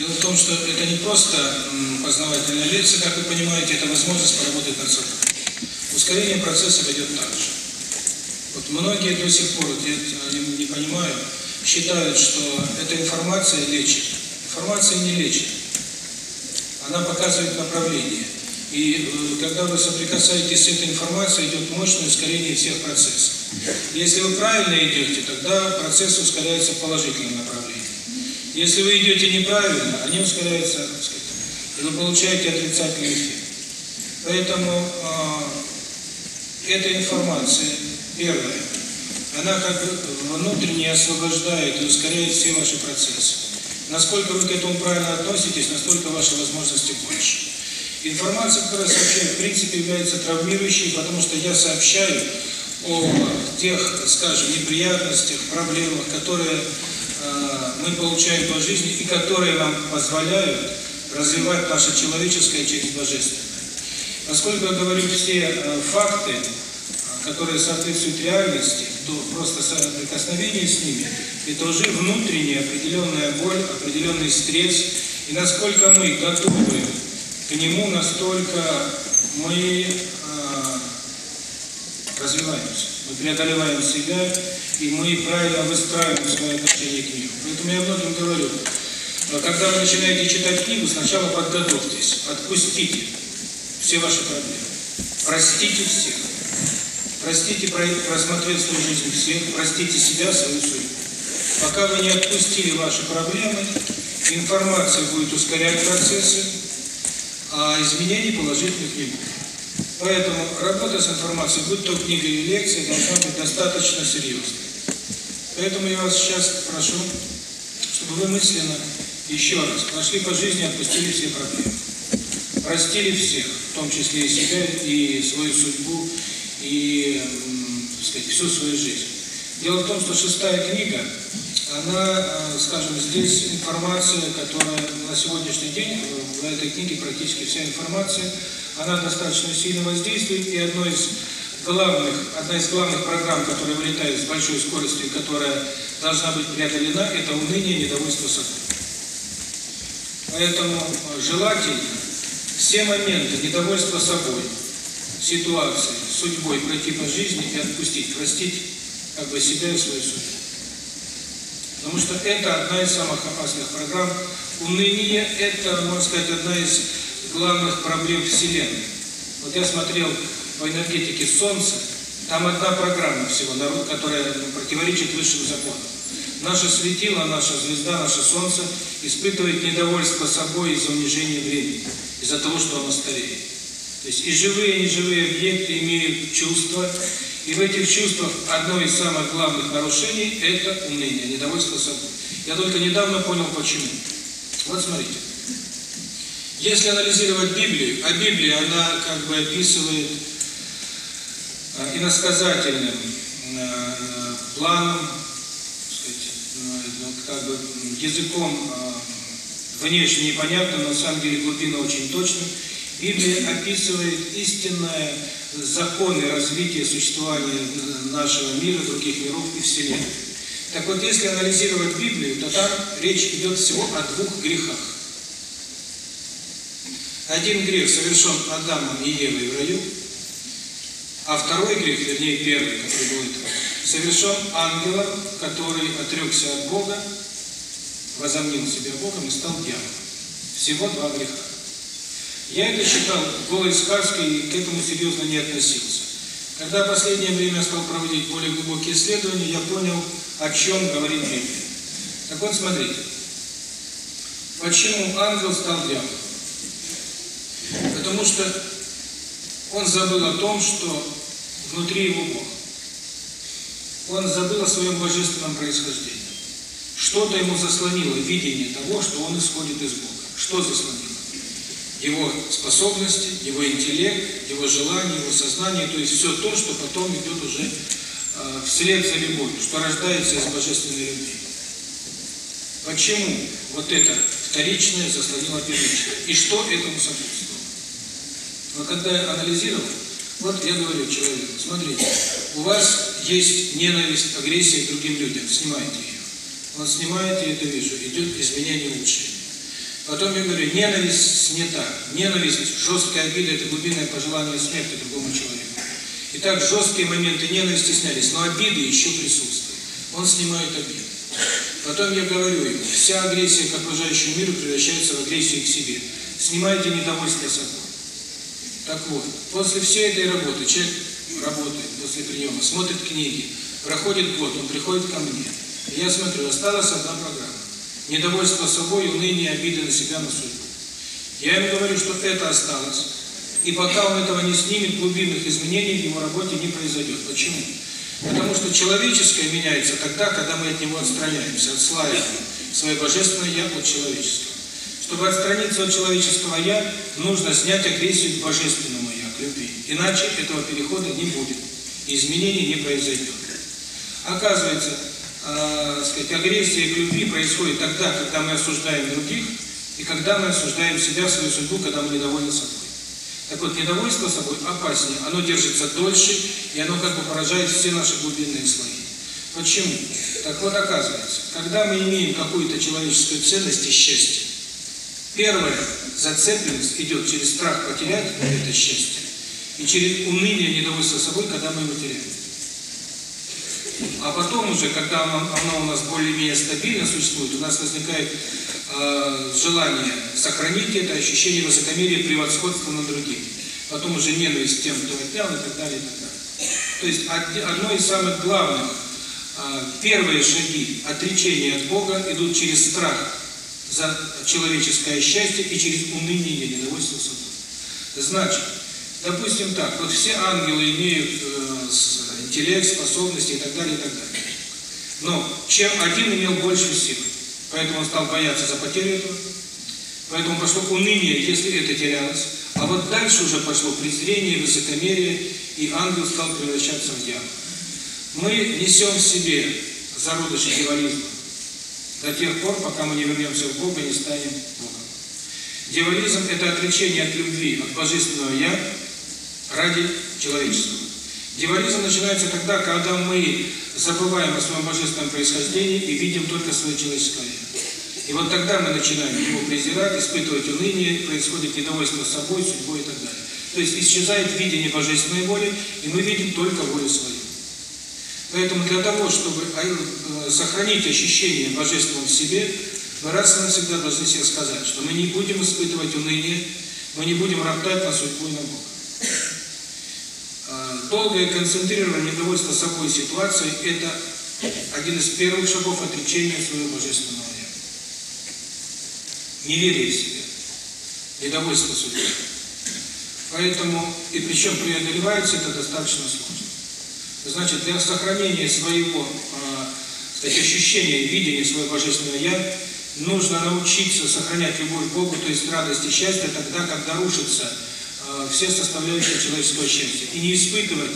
Дело в том, что это не просто познавательная лекция, как вы понимаете, это возможность поработать над собой. Ускорение процесса идет так же. Вот многие до сих пор, вот я не, понимаю, считают, что эта информация лечит. Информация не лечит. Она показывает направление. И э, когда вы соприкасаетесь с этой информацией, идет мощное ускорение всех процессов. Если вы правильно идете, тогда процесс ускоряется в положительном направлении. Если вы идете неправильно, они ускоряются, так сказать, и вы получаете отрицательный эффект. Поэтому э, эта информация, первая, она как внутренне освобождает и ускоряет все ваши процессы. Насколько вы к этому правильно относитесь, настолько ваши возможности больше. Информация, которая сообщает, в принципе, является травмирующей, потому что я сообщаю о тех, скажем, неприятностях, проблемах, которые мы получаем по жизни и которые нам позволяют развивать наше человеческое через божественное. Поскольку я говорю все э, факты, которые соответствуют реальности, то просто соприкосновение с ними – это уже внутренняя определенная боль, определенный стресс, и насколько мы готовы к нему, настолько мы э, развиваемся, мы преодолеваем себя, и мы правильно выстраиваем свои отношения к миру. Поэтому я многим говорю, когда вы начинаете читать книгу, сначала подготовьтесь, отпустите все ваши проблемы, простите всех, простите, просмотрев свою жизнь всех, простите себя, свою судьбу. Пока вы не отпустили ваши проблемы, информация будет ускорять процессы, а изменений положительных не будет. Поэтому работа с информацией, будь то книга или лекция, должна быть достаточно серьезной. Поэтому я вас сейчас прошу, чтобы вы мысленно еще раз прошли по жизни, отпустили все проблемы. Простили всех, в том числе и себя, и свою судьбу, и, так сказать, всю свою жизнь. Дело в том, что шестая книга, она, скажем, здесь информация, которая на сегодняшний день, в этой книге практически вся информация, она достаточно сильно воздействует, и одно из главных, одна из главных программ, которая вылетает с большой скоростью, и которая должна быть преодолена, это уныние, недовольство собой. Поэтому желательно все моменты недовольства собой, ситуации, судьбой пройти по жизни и отпустить, простить как бы себя и свою судьбу. Потому что это одна из самых опасных программ. Уныние – это, можно сказать, одна из главных проблем Вселенной. Вот я смотрел по энергетике Солнца, там одна программа всего, которая противоречит высшим законам. Наше светило, наша звезда, наше Солнце испытывает недовольство собой из-за унижения времени, из-за того, что оно стареет. То есть и живые, и неживые объекты имеют чувства, и в этих чувствах одно из самых главных нарушений – это уныние, недовольство собой. Я только недавно понял, почему. Вот смотрите. Если анализировать Библию, а Библия, она как бы описывает иносказательным планом, как бы языком внешне непонятным, но на самом деле глубина очень точная. Библия описывает истинные законы развития существования нашего мира, других миров и Вселенной. Так вот, если анализировать Библию, то там речь идет всего о двух грехах. Один грех совершен Адамом и Евой в раю, а второй грех, вернее первый, который будет совершен ангелом, который отрекся от Бога, возомнил себя Богом и стал дьяволом. Всего два греха. Я это считал голой сказкой и к этому серьезно не относился. Когда в последнее время стал проводить более глубокие исследования, я понял, о чем говорит Библия. Так вот, смотрите. Почему ангел стал дьяволом? Потому что он забыл о том, что внутри его Бог. Он забыл о своем божественном происхождении. Что-то ему заслонило видение того, что он исходит из Бога. Что заслонило? Его способности, его интеллект, его желание, его сознание, то есть все то, что потом идет уже э, вслед за любовью, что рождается из божественной любви. Почему вот это вторичное заслонило первичное? И что этому сопутствовало? Но когда я анализировал, вот я говорю человеку, смотрите, у вас есть ненависть, агрессия к другим людям, снимайте ее. Он снимает, я это вижу, идет изменение улучшения. Потом я говорю, ненависть снята. Ненависть, жесткая обида – это глубинное пожелание смерти другому человеку. Итак, жесткие моменты ненависти снялись, но обиды еще присутствуют. Он снимает обиды. Потом я говорю ему, вся агрессия к окружающему миру превращается в агрессию к себе. Снимайте недовольство собой. Так вот, после всей этой работы, человек работает после приема, смотрит книги, проходит год, он приходит ко мне. Я смотрю, осталась одна программа. Недовольство собой, уныние, обиды на себя, на судьбу. Я ему говорю, что это осталось. И пока он этого не снимет, глубинных изменений в его работе не произойдет. Почему? Потому что человеческое меняется тогда, когда мы от него отстраняемся, отслаиваем свое божественное «я» от человеческого. Чтобы отстраниться от человеческого «я», нужно снять агрессию к божественному «я», к любви. Иначе этого перехода не будет, изменений не произойдет. Оказывается, э, сказать, агрессия к любви происходит тогда, когда мы осуждаем других, и когда мы осуждаем себя, свою судьбу, когда мы недовольны собой. Так вот, недовольство собой опаснее, оно держится дольше, и оно как бы поражает все наши глубинные слои. Почему? Так вот, оказывается, когда мы имеем какую-то человеческую ценность и счастье, первая зацепленность идет через страх потерять это счастье, и через уныние, недовольство собой, когда мы его теряем. А потом уже, когда оно, оно у нас более-менее стабильно существует, у нас возникает э, желание сохранить это ощущение высокомерия, превосходства над другими. Потом уже ненависть тем, кто отнял и так далее, и так далее. То есть одно из самых главных, э, первые шаги отречения от Бога идут через страх за человеческое счастье и через уныние и недовольство собой. Значит, допустим так, вот все ангелы имеют э, интеллект, способности и так далее, и так далее. Но чем один имел больше сил, поэтому он стал бояться за потерю этого, поэтому пошло уныние, если это терялось, а вот дальше уже пошло презрение, высокомерие, и ангел стал превращаться в дьявола. Мы несем в себе зародыши дьяволизма до тех пор, пока мы не вернемся в Бога и не станем Богом. Дьяволизм – это отречение от любви, от божественного «я» ради человеческого. Дьяволизм начинается тогда, когда мы забываем о своем божественном происхождении и видим только свое человеческое. И вот тогда мы начинаем его презирать, испытывать уныние, происходит недовольство собой, судьбой и так далее. То есть исчезает видение божественной воли, и мы видим только волю свою. Поэтому для того, чтобы сохранить ощущение божественного в себе, мы раз и навсегда должны себе сказать, что мы не будем испытывать уныние, мы не будем роптать на судьбу и на Бога долгое концентрирование недовольства собой ситуацией – это один из первых шагов отречения своего божественного «я». Неверие в себя, недовольство судьбой. Поэтому, и причем преодолевается это достаточно сложно. Значит, для сохранения своего э, ощущения, видения своего божественного «я» нужно научиться сохранять любовь к Богу, то есть радость и счастье тогда, когда рушится все составляющие человеческого счастья. И не испытывать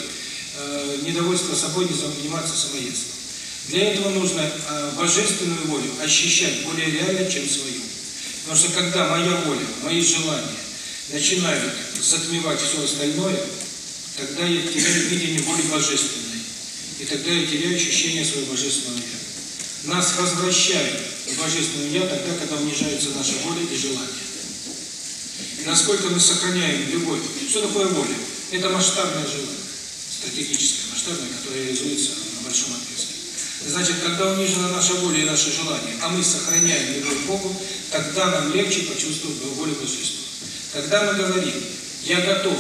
э, недовольство собой, не заниматься самоедством. Для этого нужно э, божественную волю ощущать более реально, чем свою. Потому что когда моя воля, мои желания начинают затмевать все остальное, тогда я теряю видение воли божественной. И тогда я теряю ощущение своего божественного «я». Нас возвращают божественное «я» тогда, когда унижается наша воля и желание насколько мы сохраняем любовь. Что такое воля? Это масштабное желание, стратегическое, масштабное, которое реализуется на большом отрезке. Значит, когда унижена наша воля и наше желание, а мы сохраняем любовь к Богу, тогда нам легче почувствовать волю Божества. Тогда мы говорим, я готов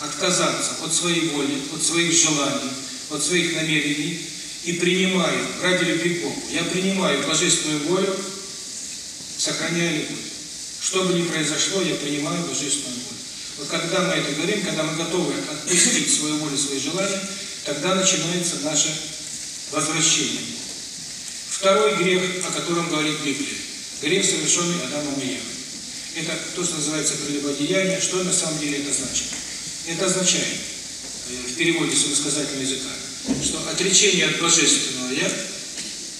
отказаться от своей воли, от своих желаний, от своих намерений и принимаю ради любви к Богу. Я принимаю божественную волю, сохраняя любовь. Что бы ни произошло, я принимаю божественную волю. Вот когда мы это говорим, когда мы готовы отпустить свою волю, свои желания, тогда начинается наше возвращение. Второй грех, о котором говорит Библия. Грех, совершенный Адамом и Евой. Это то, что называется прелюбодеяние. Что на самом деле это значит? Это означает, э, в переводе с иносказательного языка, что отречение от божественного «я»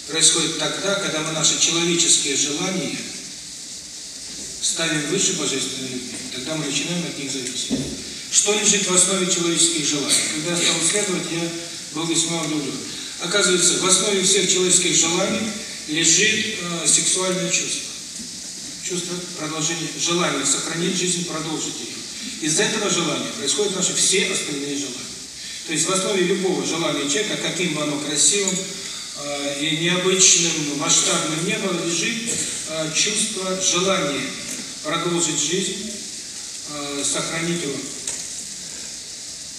происходит тогда, когда мы наши человеческие желания – ставим выше божественной любви, тогда мы начинаем от них зависеть. Что лежит в основе человеческих желаний? Когда я стал исследовать, я был весьма удивлен. Оказывается, в основе всех человеческих желаний лежит э, сексуальное чувство. чувство продолжения, желание сохранить жизнь, продолжить ее. Из этого желания происходят наши все остальные желания. То есть в основе любого желания человека, каким бы оно красивым э, и необычным, масштабным не было, лежит э, чувство желания продолжить жизнь, э, сохранить его.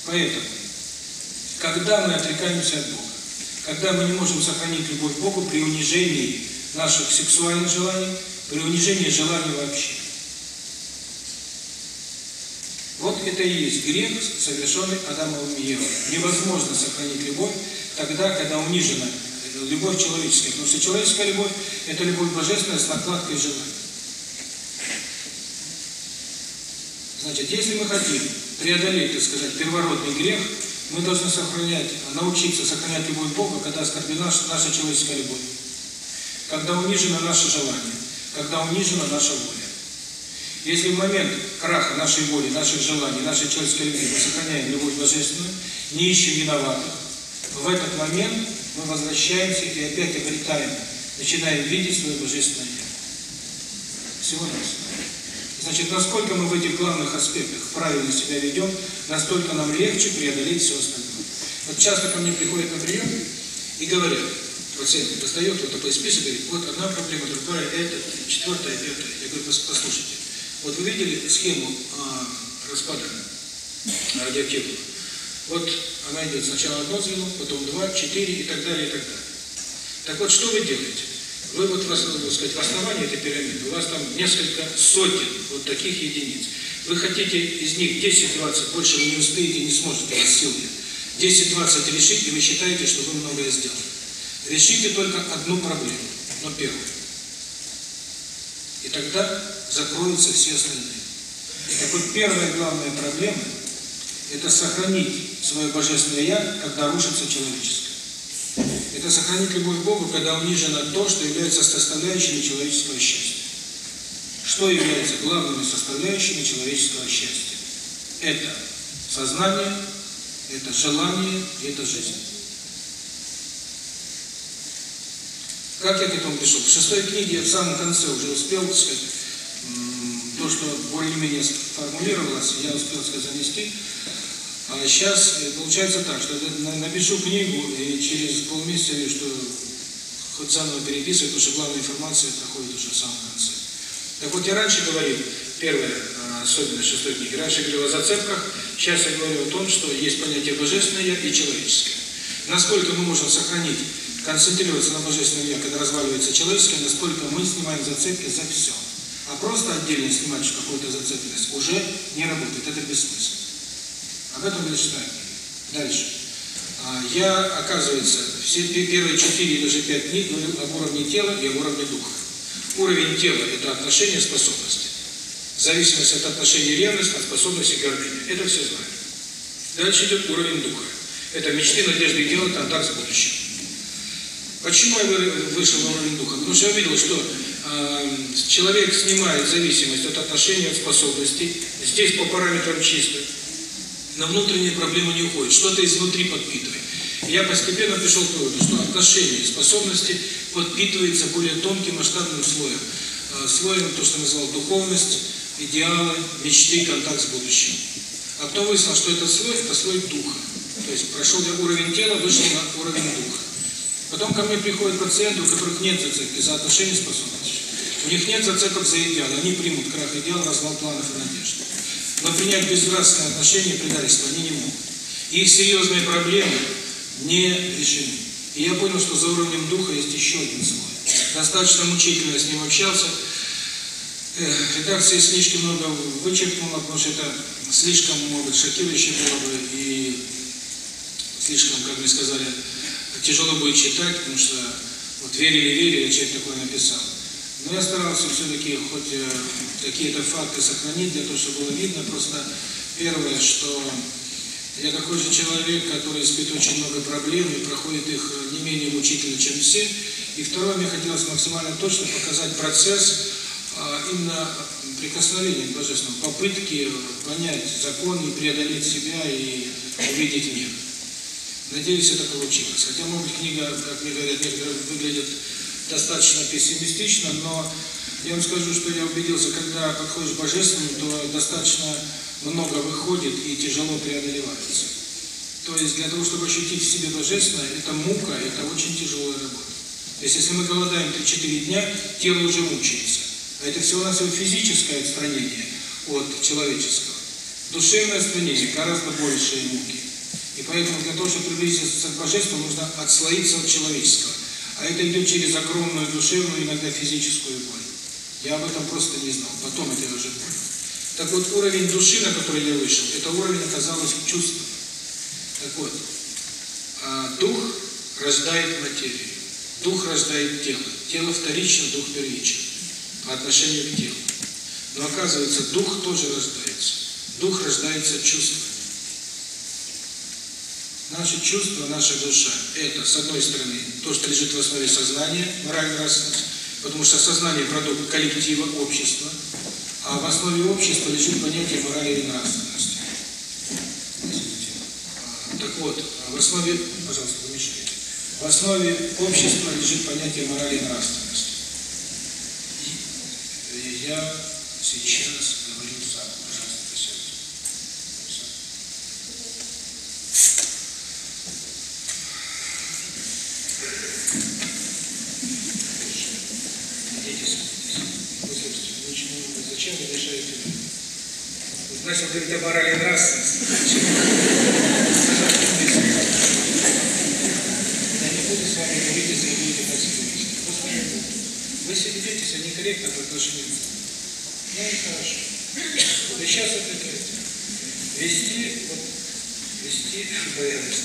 Поэтому, когда мы отрекаемся от Бога, когда мы не можем сохранить любовь к Богу при унижении наших сексуальных желаний, при унижении желаний вообще. Вот это и есть грех, совершенный Адамовым и Евой. Невозможно сохранить любовь тогда, когда унижена любовь человеческая. Потому что человеческая любовь – это любовь божественная с накладкой желаний. Значит, если мы хотим преодолеть, так сказать, первородный грех, мы должны сохранять, научиться сохранять любовь к Богу, когда оскорблена наша человеческая любовь, когда унижено наше желание, когда унижена наша воля. Если в момент краха нашей воли, наших желаний, нашей человеческой любви мы сохраняем любовь божественную, не ищем виноватых, в этот момент мы возвращаемся и опять обретаем, начинаем видеть свое божественное «Я». Всего навсего. Значит, насколько мы в этих главных аспектах правильно себя ведем, настолько нам легче преодолеть все остальное. Вот часто ко мне приходят на прием и говорят, пациент достает вот такой список, говорит, вот одна проблема, другая, это, четвертая, пятая. Я говорю, послушайте, вот вы видели схему а, распада радиоактивного? Вот она идет сначала одно звено, потом два, четыре и так далее, и так далее. Так вот, что вы делаете? Вы вот, так сказать, в основании этой пирамиды, у вас там несколько сотен вот таких единиц. Вы хотите из них 10-20, больше вы не успеете, не сможете, у вас сил нет. 10-20 решить, и вы считаете, что вы многое сделали. Решите только одну проблему, но первую. И тогда закроются все остальные. Так вот, первая главная проблема – это сохранить свое Божественное Я, когда рушится человеческое. Это сохранить любовь к Богу, когда унижено то, что является составляющими человеческого счастья. Что является главными составляющими человеческого счастья? Это сознание, это желание, это жизнь. Как я к этому пришел? В шестой книге я в самом конце уже успел сказать, то, что более-менее сформулировалось, я успел сказать, занести. А сейчас получается так, что напишу книгу, и через полмесяца вижу, что хоть заново переписывать, потому что главная информация проходит уже в самом конце. Так вот, я раньше говорил, первая особенность шестой книги, раньше говорил о зацепках, сейчас я говорю о том, что есть понятие божественное и человеческое. Насколько мы можем сохранить, концентрироваться на божественном я, когда разваливается человеческое, настолько мы снимаем зацепки за все. А просто отдельно снимать какую-то зацепленность уже не работает, это бессмысленно. Об этом я читаю. Дальше. Я, оказывается, все первые четыре даже пять книг говорил об уровне тела и об уровне духа. Уровень тела – это отношения, способности. Зависимость от отношений ревность, от способности гордыни. Это все знают. Дальше идет уровень духа. Это мечты, надежды и дела, контакт с будущим. Почему я вышел на уровень духа? Потому что я видел, что э, человек снимает зависимость от отношений, от способностей. Здесь по параметрам чисто на внутренние проблемы не уходит, что-то изнутри подпитывает. Я постепенно пришел к выводу, что отношения, способности подпитываются более тонким масштабным слоем. Слоем, то, что назвал духовность, идеалы, мечты, контакт с будущим. А потом выяснил, что этот слой – это слой духа. То есть прошел я уровень тела, вышел на уровень духа. Потом ко мне приходят пациенты, у которых нет зацепки за отношения способности. У них нет зацепок за идеал. Они примут крах идеала, развал планов и надежд. Но принять безнравственное отношение и предательство они не могут. Их серьезные проблемы не решены. И я понял, что за уровнем духа есть еще один слой. Достаточно мучительно с ним общался. Редакция слишком много вычеркнула, потому что это слишком, быть, шокирующе было бы и слишком, как мне сказали, тяжело будет читать, потому что вот верили-верили, человек такое написал. Но я старался все-таки хоть э, какие-то факты сохранить, для того, чтобы было видно. Просто первое, что я такой же человек, который испытывает очень много проблем и проходит их не менее мучительно, чем все. И второе, мне хотелось максимально точно показать процесс а, именно прикосновения к Божественному, попытки понять закон и преодолеть себя и увидеть мир. Надеюсь, это получилось. Хотя, может быть, книга, как мне говорят, выглядит достаточно пессимистично, но я вам скажу, что я убедился, когда подходишь к Божественному, то достаточно много выходит и тяжело преодолевается. То есть для того, чтобы ощутить в себе Божественное, это мука, это очень тяжелая работа. То есть если мы голодаем 3-4 дня, тело уже мучается. А это всего-навсего физическое отстранение от человеческого. Душевное отстранение гораздо большие муки. И поэтому для того, чтобы приблизиться к Божеству, нужно отслоиться от человеческого. А это идет через огромную душевную, иногда физическую боль. Я об этом просто не знал. Потом это уже понял. Так вот, уровень души, на который я вышел, это уровень оказалось чувства. Так вот, а дух рождает материю. Дух рождает тело. Тело вторично, дух первичен. По отношению к телу. Но оказывается, дух тоже рождается. Дух рождается чувством. Наши чувства, наша душа – это, с одной стороны, то, что лежит в основе сознания, моральная нравственность, потому что сознание – продукт коллектива, общества, а в основе общества лежит понятие морали и нравственности. Так вот, в основе, пожалуйста, замечайте, в основе общества лежит понятие морали и нравственности. И я сейчас говорю сам, пожалуйста, присядьте. Садитесь, Послушайте, ничего, зачем вы мешаете людям? Вы начали говорить о морали нравственности. Я не буду с вами говорить, если вы будете вести. Просто не буду. Вы ведете себя некорректно по отношению к. Ну и хорошо. Вы сейчас это вести, вот, вести боязность.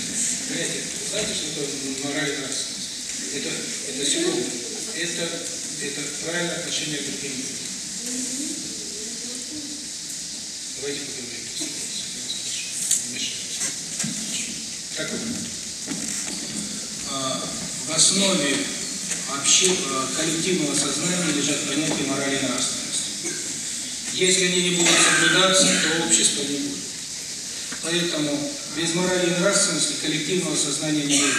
Понимаете, знаете, что это мораль нравственность? Это, это секунду. Это, это правильное отношение к другим людям. Давайте поговорим. Так вот. А, В основе вообще коллективного сознания лежат понятия морали и нравственности. Если они не будут соблюдаться, то общества не будет. Поэтому без морали и нравственности коллективного сознания не будет.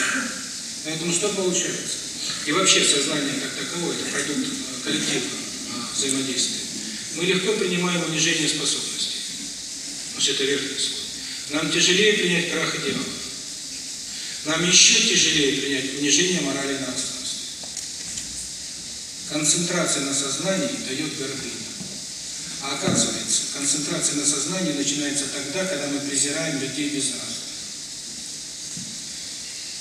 Поэтому что получается? И вообще сознание как таковое, это продукт э, коллективного взаимодействия. Мы легко принимаем унижение способностей. Что это верхний слой. Нам тяжелее принять крах идеалов. Нам еще тяжелее принять унижение морали и нравственности. Концентрация на сознании дает гордыню. А оказывается, концентрация на сознании начинается тогда, когда мы презираем людей без нас.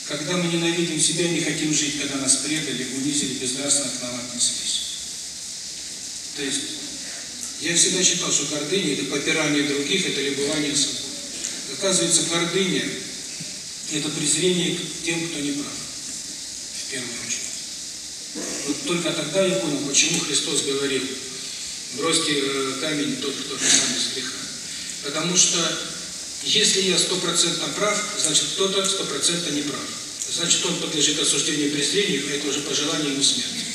Когда мы ненавидим себя и не хотим жить, когда нас предали, унизили, безнравственно к нам отнеслись. То есть, я всегда считал, что гордыня – это попирание других, это любование собой. Оказывается, гордыня – это презрение к тем, кто не прав. В первую очередь. Вот только тогда я понял, почему Христос говорил, бросьте э, камень тот, кто сам без греха. Потому что если я стопроцентно прав, значит кто-то стопроцентно не прав. Значит, он подлежит осуждению и презрению, это уже пожелание ему смерти.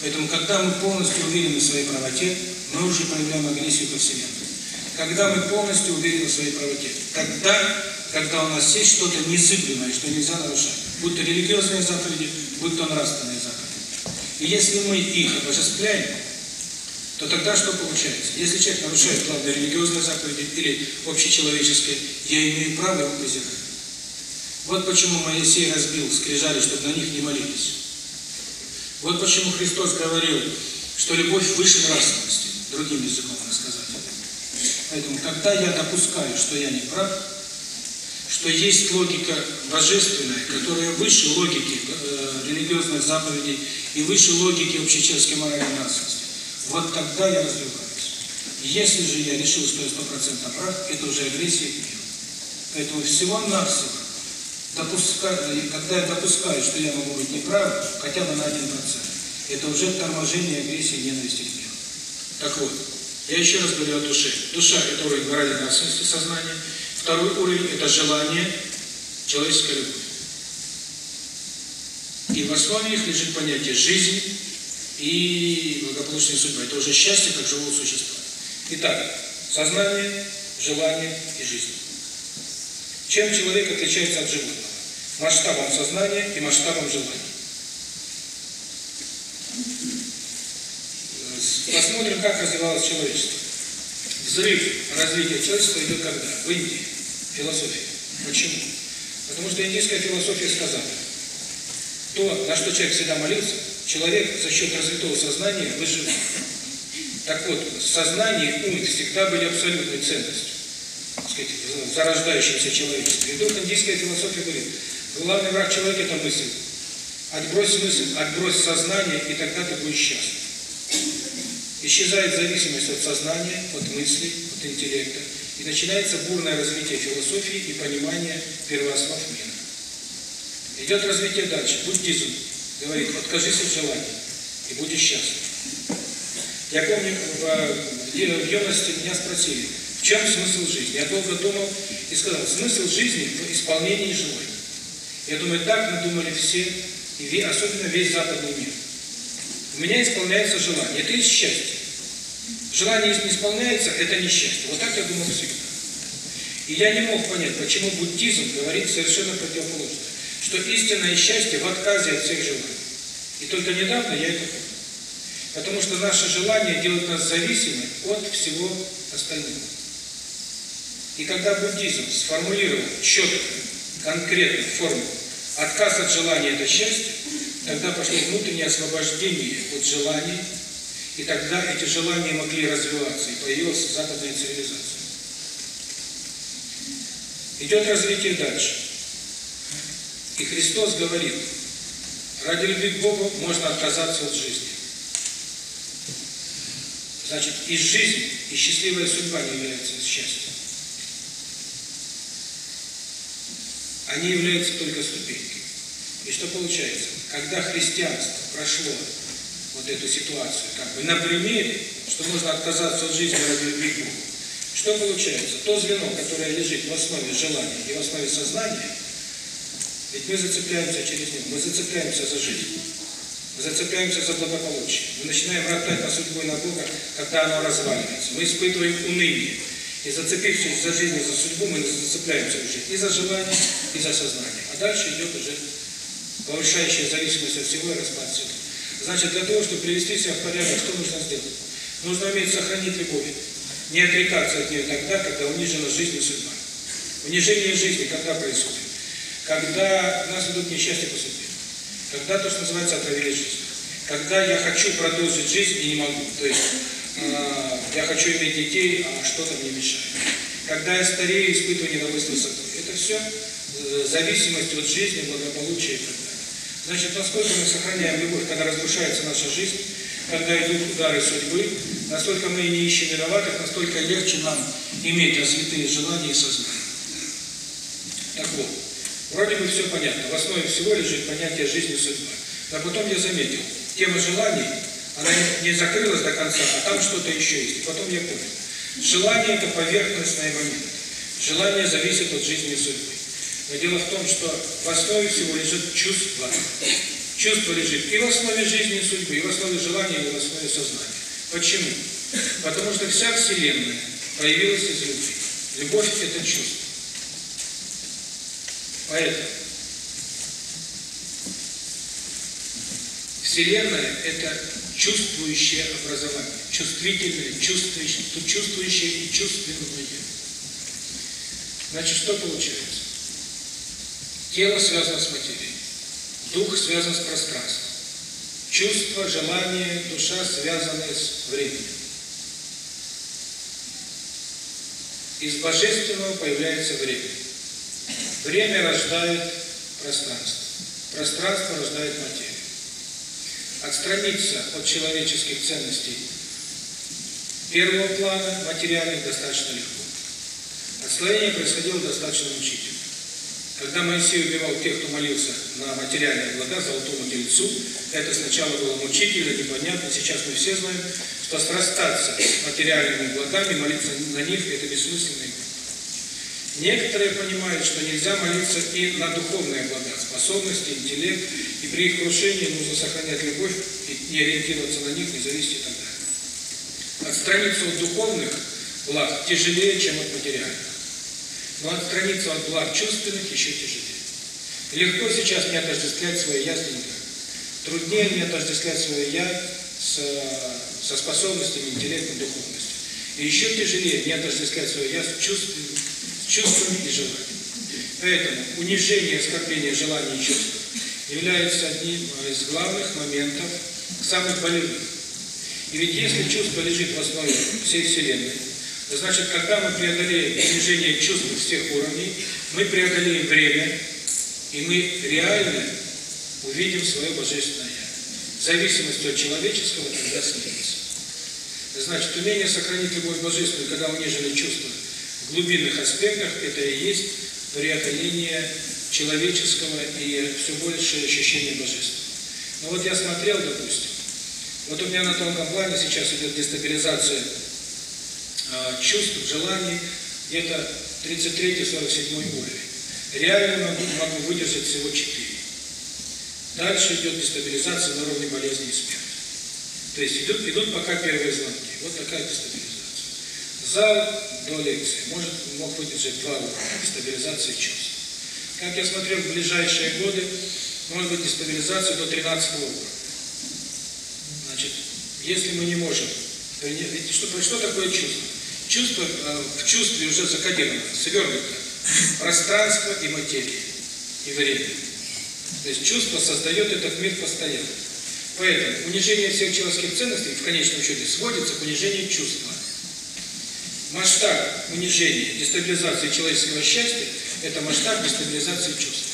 Поэтому, когда мы полностью уверены в своей правоте, мы уже проявляем агрессию ко Вселенной. Когда мы полностью уверены в своей правоте, тогда, когда у нас есть что-то незыблемое, что нельзя нарушать, будь то религиозные заповеди, будь то нравственные заповеди. И если мы их обожествляем, то тогда что получается? Если человек нарушает главные религиозные заповеди или общечеловеческие, я имею право его презирать. Вот почему Моисей разбил скрижали, чтобы на них не молились. Вот почему Христос говорил, что любовь выше нравственности, другим языком рассказать. Поэтому, когда я допускаю, что я не прав, что есть логика божественная, которая выше логики э, религиозных заповедей и выше логики общечеловеческой морали и нравственности, вот тогда я развиваюсь. Если же я решил, что я стопроцентно прав, это уже агрессия к миру. Поэтому всего-навсего, допускаю, когда я допускаю, что я могу быть неправ, хотя бы на 1%, это уже торможение агрессии и ненависти к миру. Так вот, я еще раз говорю о душе. Душа – это уровень морали нравственности сознания. Второй уровень – это желание, человеческая любовь. И в основе их лежит понятие жизни и благополучная судьба. Это уже счастье как живого существа. Итак, сознание, желание и жизнь. Чем человек отличается от животного? Масштабом сознания и масштабом желания. Посмотрим, как развивалось человечество. Взрыв развития человечества идет когда? В Индии. Философия. Почему? Потому что индийская философия сказала, то, на что человек всегда молился, человек за счет развитого сознания выживал. Так вот, сознание и ум всегда были абсолютной ценностью, так сказать, в зарождающемся. И вдруг индийская философия говорит, главный враг человека – это мысль. Отбрось мысль, отбрось сознание, и тогда ты будешь счастлив. Исчезает зависимость от сознания, от мыслей, от интеллекта, и начинается бурное развитие философии и понимания первооснов мира. Идет развитие дальше. Буддизм говорит, откажись от желаний, и будешь счастлив. Я помню, в, в юности меня спросили, в чем смысл жизни? Я долго думал и сказал, смысл жизни в исполнении желаний. Я думаю, так мы думали все, и особенно весь западный мир. У меня исполняется желание. Это есть счастье. Желание, если не исполняется, это несчастье. Вот так я думал всегда. И я не мог понять, почему буддизм говорит совершенно противоположное. Что истинное счастье в отказе от всех желаний. И только недавно я это понял. Потому что наше желание делает нас зависимыми от всего остального. И когда буддизм сформулировал четко, конкретно форму отказ от желания – это счастье, тогда пошло внутреннее освобождение от желаний, и тогда эти желания могли развиваться, и появилась западная цивилизация. Идет развитие дальше. И Христос говорит, ради любви к Богу можно отказаться от жизни. Значит, и жизнь, и счастливая судьба не являются счастьем. Они являются только ступеньками. И что получается? Когда христианство прошло вот эту ситуацию, как бы на примере, что можно отказаться от жизни ради любви к Богу, что получается? То звено, которое лежит в основе желания и в основе сознания, ведь мы зацепляемся через него, мы зацепляемся за жизнь зацепляемся за благополучие. Мы начинаем роптать на судьбу и на Бога, когда оно разваливается. Мы испытываем уныние. И зацепившись за жизнь и за судьбу, мы зацепляемся уже и за желание, и за сознание. А дальше идет уже повышающая зависимость от всего и распад всего. Значит, для того, чтобы привести себя в порядок, что нужно сделать? Нужно уметь сохранить любовь. Не отрекаться от нее тогда, когда унижена жизнь и судьба. Унижение жизни когда происходит? Когда у нас идут несчастья по судьбе. Когда то, что называется, отравили жизнь. Когда я хочу продолжить жизнь и не могу. То есть э, я хочу иметь детей, а что-то мне мешает. Когда я старею, испытываю недовольство собой. Это все э, зависимость от жизни, благополучия и так далее. Значит, насколько мы сохраняем любовь, когда разрушается наша жизнь, когда идут удары судьбы, настолько мы не ищем виноватых, настолько легче нам иметь развитые желания и сознание. Так вот. Вроде бы все понятно. В основе всего лежит понятие жизни и судьбы. Но потом я заметил, тема желаний, она не закрылась до конца, а там что-то еще есть. И потом я понял. Желание – это поверхностный момент. Желание зависит от жизни и судьбы. Но дело в том, что в основе всего лежит чувство. Чувство лежит и в основе жизни и судьбы, и в основе желания, и в основе сознания. Почему? Потому что вся Вселенная появилась из любви. Любовь – это чувство. Поэтому Вселенная – это чувствующее образование, чувствительное, чувствующее, чувствующее и чувственное. Значит, что получается? Тело связано с материей, дух связан с пространством, чувство, желание, душа связаны с временем. Из божественного появляется время. Время рождает пространство. Пространство рождает материю. Отстраниться от человеческих ценностей первого плана, материальных, достаточно легко. Отслоение происходило достаточно мучительно. Когда Моисей убивал тех, кто молился на материальные блага, золотому тельцу, это сначала было мучительно, непонятно. Сейчас мы все знаем, что срастаться с материальными благами, молиться на них – это бессмысленно Некоторые понимают, что нельзя молиться и на духовные блага, способности, интеллект, и при их крушении нужно сохранять любовь и не ориентироваться на них, не зависеть и так. Отстраниться от духовных благ тяжелее, чем от материальных. Но отстраниться от благ чувственных еще тяжелее. Легко сейчас не отождествлять свое «я» с деньгами. Труднее не отождествлять свое «я» с, со способностями, интеллектом, духовностью. И еще тяжелее не отождествлять свое я с чувствами, с чувствами и желаниями. Поэтому унижение, оскорбление желаний и чувств является одним из главных моментов, самых болевых. И ведь если чувство лежит в основе всей Вселенной, значит, когда мы преодолеем унижение чувств всех уровней, мы преодолеем время, и мы реально увидим свое Божественное Я. В зависимости от человеческого тогда снится. Значит, умение сохранить любовь Божественную, когда унижены чувства в глубинных аспектах, это и есть преодоление человеческого и все большее ощущение Божества. Но вот я смотрел, допустим, вот у меня на тонком плане сейчас идет дестабилизация чувств, желаний, где-то 33-47 уровень. Реально могу, могу выдержать всего 4. Дальше идет дестабилизация на уровне болезни и смерти. То есть идут, идут пока первые звонки. Вот такая дестабилизация. Зал до лекции может, мог выдержать два уровня дестабилизации чувств. Как я смотрел, в ближайшие годы может быть дестабилизация до 13 уровня. Значит, если мы не можем... Что, что такое чувство? Чувство э, в чувстве уже закодировано, свернуто. Пространство и материя, и время. То есть чувство создает этот мир постоянно. Поэтому унижение всех человеческих ценностей в конечном счете сводится к унижению чувства. Масштаб унижения, дестабилизации человеческого счастья – это масштаб дестабилизации чувств.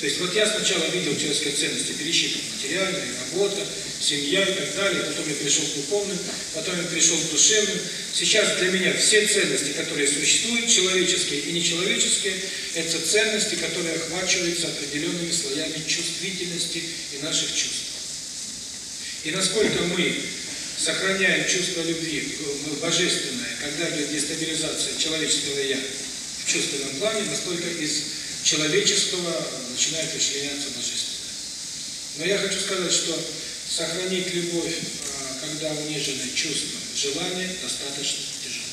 То есть вот я сначала видел человеческие ценности, пересчитывал материальная, работа, семья и так далее, потом я перешел к духовным, потом я перешел к душевным. Сейчас для меня все ценности, которые существуют, человеческие и нечеловеческие, это ценности, которые охвачиваются определенными слоями чувствительности и наших чувств. И насколько мы сохраняем чувство любви, божественное, когда идет дестабилизация человеческого «я» в чувственном плане, настолько из человеческого начинает расчленяться божественное. Но я хочу сказать, что сохранить любовь, когда унижены чувства, желания, достаточно тяжело.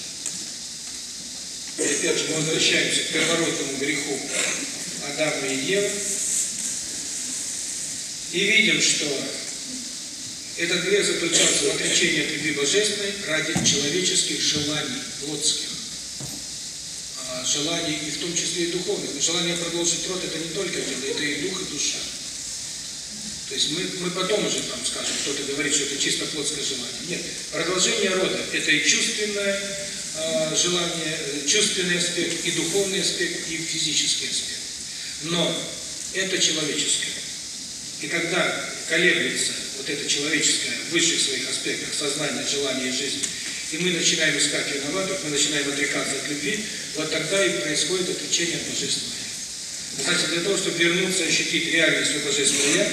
И опять же, мы возвращаемся к первородному греху Адама и Евы и видим, что этот грех заключался в отречении от любви божественной ради человеческих желаний, плотских желаний, и в том числе и духовных. Желание продолжить род – это не только тело, это и дух, и душа. То есть мы, мы потом уже там скажем, кто-то говорит, что это чисто плотское желание. Нет, продолжение рода – это и чувственное э, желание, чувственный аспект, и духовный аспект, и физический аспект. Но это человеческое. И когда колеблется вот это человеческое в высших своих аспектах сознания, желания и жизни, и мы начинаем искать виноватых, мы начинаем отрекаться от любви, вот тогда и происходит отречение от Божественного. Значит, для того, чтобы вернуться, ощутить реальность Божественного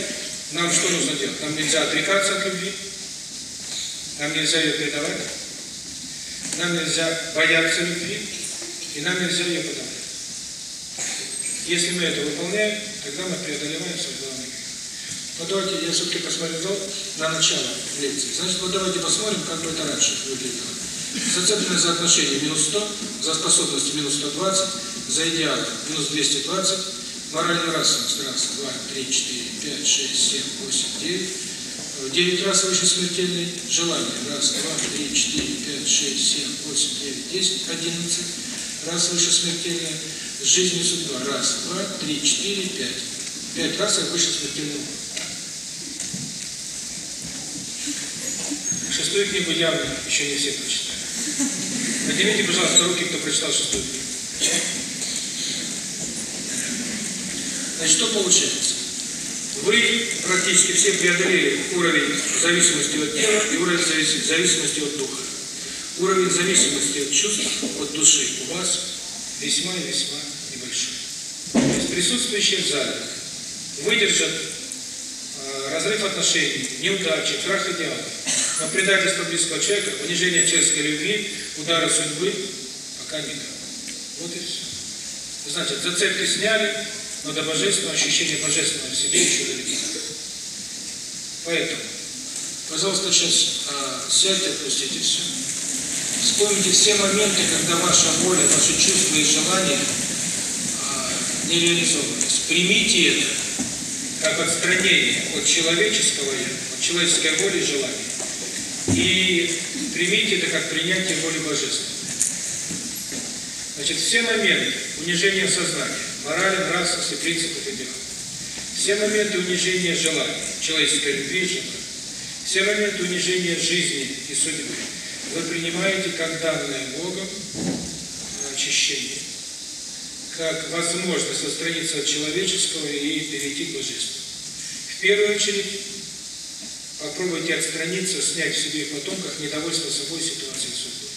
нам что нужно делать? Нам нельзя отрекаться от любви, нам нельзя ее предавать, нам нельзя бояться любви, и нам нельзя ее подавать. Если мы это выполняем, тогда мы преодолеваем свой главный грех. Давайте, я все-таки посмотрел на начало лекции. Значит, вот давайте посмотрим, как бы это раньше выглядело. Зацепленность за отношения минус 100, за способности минус 120, за идеал минус 220, моральная нравственность раз, два, три, четыре, пять, шесть, семь, восемь, девять. Девять раз выше смертельной желание. Раз, два, три, четыре, пять, шесть, семь, восемь, девять, десять, одиннадцать. Раз выше смертельная. Жизнь и судьба. Раз, два, три, четыре, пять. Пять раз выше смертельного. Шестую книгу явно еще не все прочитали. Поднимите, пожалуйста, руки, кто прочитал шестую книгу. Значит, что получается? Вы практически все преодолели уровень зависимости от тела и уровень зависимости от духа. Уровень зависимости от чувств, от души у вас весьма и весьма небольшой. То есть присутствующие в зале выдержат э, разрыв отношений, неудачи, крах идеалов, но предательство близкого человека, унижение человеческой любви, удары судьбы пока никак. Вот и все. Значит, зацепки сняли, но до божественного ощущения божественного в себе еще далеко. Поэтому, пожалуйста, сейчас а, сядьте, отпустите все. Вспомните все моменты, когда ваша воля, ваши чувства и желания а, не реализовывались. Примите это как отстранение от человеческого я, от человеческой воли и желания. И примите это как принятие воли Божественной. Значит, все моменты унижения сознания, морали, нравственности, принципов и дел, все моменты унижения желаний, человеческой любви, все моменты унижения жизни и судьбы вы принимаете как данное Богом очищение, как возможность отстраниться от человеческого и перейти к божественному. В первую очередь, попробуйте отстраниться, снять в себе и потомках недовольство собой ситуацией судьбы.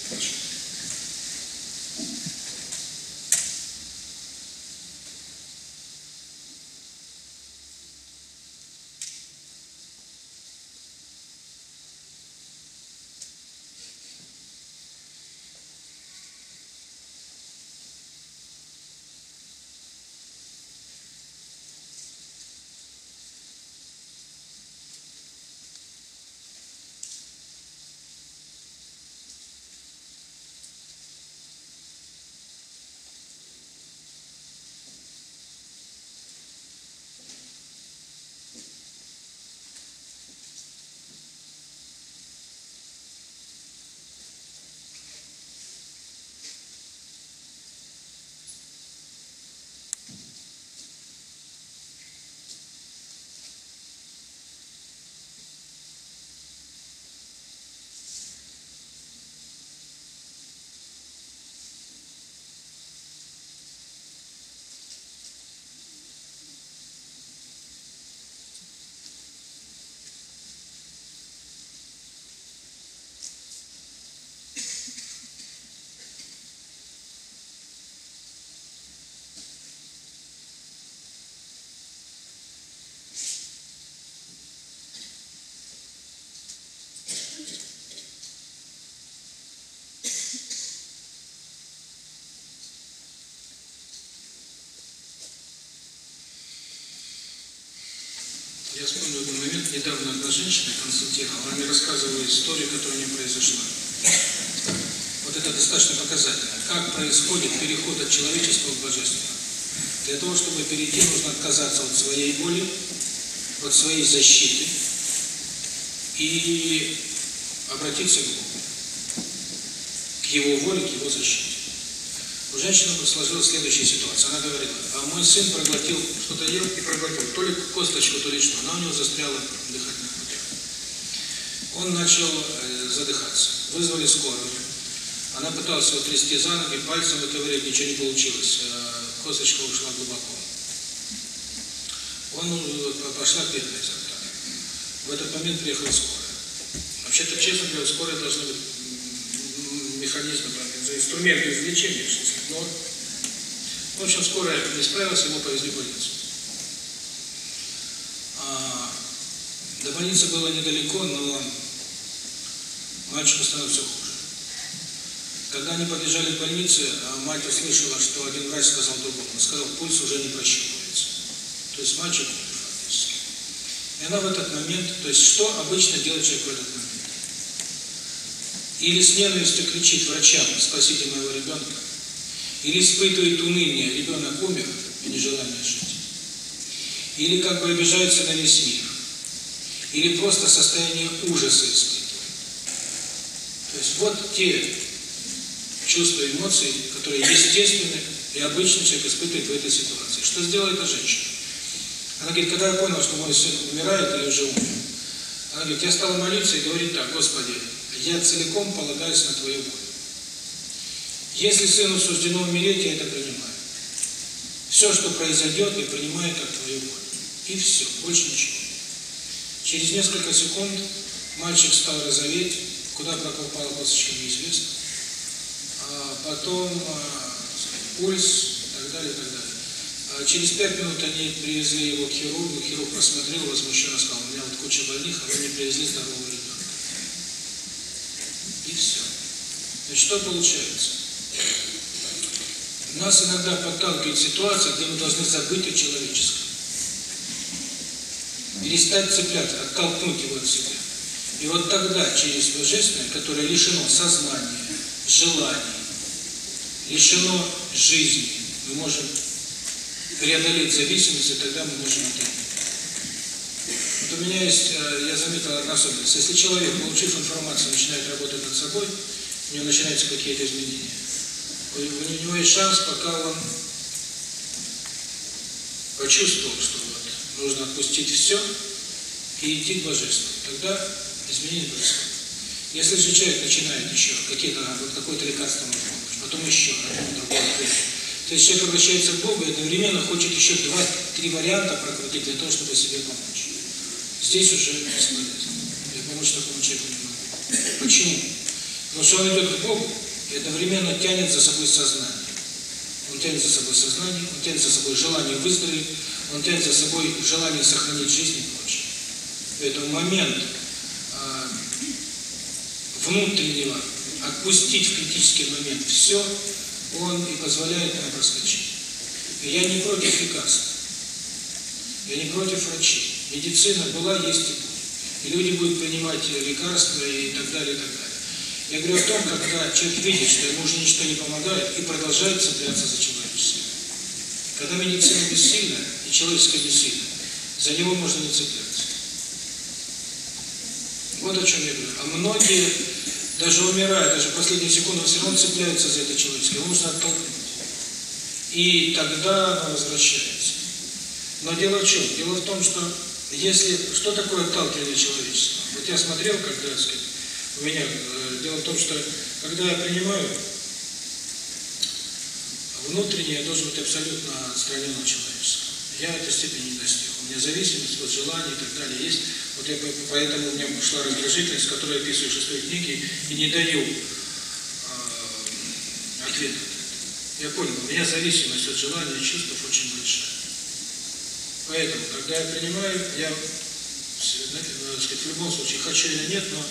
Недавно одна женщина консультировала, она мне рассказывала историю, которая не произошла. Вот это достаточно показательно. Как происходит переход от человеческого к божественному. Для того, чтобы перейти, нужно отказаться от своей боли, от своей защиты и обратиться к Богу, к Его воле, к Его защите. У женщины сложилась следующая ситуация. Она говорила, а мой сын проглотил, что-то ел и проглотил, то ли косточку, то ли что. Она у него застряла в дыхательных путях. Он начал э, задыхаться. Вызвали скорую. Она пыталась его трясти за ноги, пальцем выковырять, ничего не получилось. Э, косточка ушла глубоко. Он э, пошла петля изо. В этот момент приехала скорая. Вообще-то, честно говоря, скорая должна быть механизмы, за инструменты извлечения, но, в общем, скорая не справилась, ему повезли в больницу. А, до больницы было недалеко, но мальчику становится хуже. Когда они подъезжали к больнице, мать услышала, что один врач сказал другому. Он сказал, пульс уже не прощупывается. То есть мальчик умер фактически. И она в этот момент, то есть что обычно делает человек в этот момент? Или с ненавистью кричит врачам, спасите моего ребенка, или испытывает уныние, ребенок умер, и нежелание жить. Или как бы обижается на весь мир. Или просто состояние ужаса испытывает. То есть вот те чувства, эмоции, которые естественны и обычный человек испытывает в этой ситуации. Что сделала эта женщина? Она говорит, когда я понял, что мой сын умирает или уже умер, она говорит, я стала молиться и говорить так, Господи, я целиком полагаюсь на Твою волю. Если сыну суждено умереть, я это принимаю. Все, что произойдет, я принимаю как Твою волю. И все, больше ничего. Через несколько секунд мальчик стал розоветь, куда прокопала косточка, неизвестно. А потом а, пульс и так далее, и так далее. А через пять минут они привезли его к хирургу, хирург посмотрел, возмущенно сказал, у меня вот куча больных, а вы мне привезли здорового. И все. Значит, что получается? Нас иногда подталкивает ситуация, где мы должны забыть о человеческом. Перестать цепляться, оттолкнуть его от себя. И вот тогда, через Божественное, которое лишено сознания, желаний, лишено жизни, мы можем преодолеть зависимость, и тогда мы можем отойти. У меня есть, э, я заметил одну особенность. Если человек, получив информацию, начинает работать над собой, у него начинаются какие-то изменения. У него есть шанс, пока он почувствовал, что вот нужно отпустить все и идти к Божеству. Тогда изменения происходят. Если же человек начинает еще какие-то, вот какое-то лекарство может помочь, потом еще, потом другое. То есть человек обращается к Богу и одновременно хочет еще два-три варианта прокрутить для того, чтобы себе помочь. Здесь уже бесполезно. Я помочь такому человеку не могу. Почему? Потому что он идет к Богу и одновременно тянет за собой сознание. Он тянет за собой сознание, он тянет за собой желание выздороветь, он тянет за собой желание сохранить жизнь и прочее. Поэтому момент э, внутреннего отпустить в критический момент все, он и позволяет нам проскочить. И я не против лекарств, я не против врачей. Медицина была, есть и будет. И люди будут принимать лекарства и так далее, и так далее. Я говорю о том, когда человек видит, что ему уже ничто не помогает, и продолжает цепляться за человеческое. Когда медицина бессильна, и человеческое бессильно, за него можно не цепляться. Вот о чем я говорю. А многие, даже умирая, даже в последнюю секунду, все равно цепляются за это человеческое. Его нужно оттолкнуть. И тогда оно возвращается. Но дело в чем? Дело в том, что если... Что такое отталкивание человечества? Вот я смотрел, когда, у меня... э, Дело в том, что когда я принимаю, внутренне я должен быть абсолютно отстранен от человеческого. Я этой степени не достиг. У меня зависимость от желаний и так далее есть. Вот я по- поэтому у меня пошла раздражительность, которую я описываю в шестой книге, и не даю э, ответа. Я понял, у меня зависимость от желаний и чувств очень большая. Поэтому, когда я принимаю, я, сказать, в любом случае, хочу или нет, но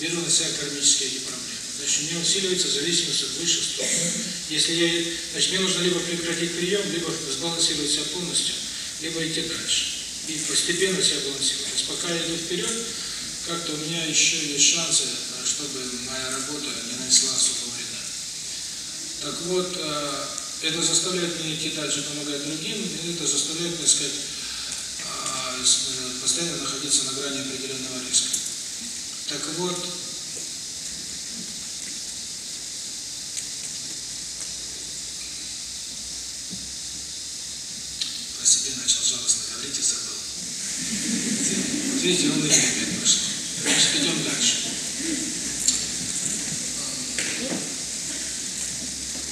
беру на себя кармические эти проблемы. Значит, у меня усиливается зависимость от высших структур. Если я, значит, мне нужно либо прекратить прием, либо сбалансировать себя полностью, либо идти дальше. И постепенно себя балансировать. То есть пока я иду вперед, как-то у меня еще есть шансы, э, чтобы моя работа не нанесла особого вреда. Так вот, э, это заставляет меня идти дальше, помогать другим, и это заставляет меня, сказать, с- э, постоянно находиться на грани определенного риска. Так вот, про себя начал жалостно говорить и забыл. Видите, он и опять пошел. Значит, идем дальше.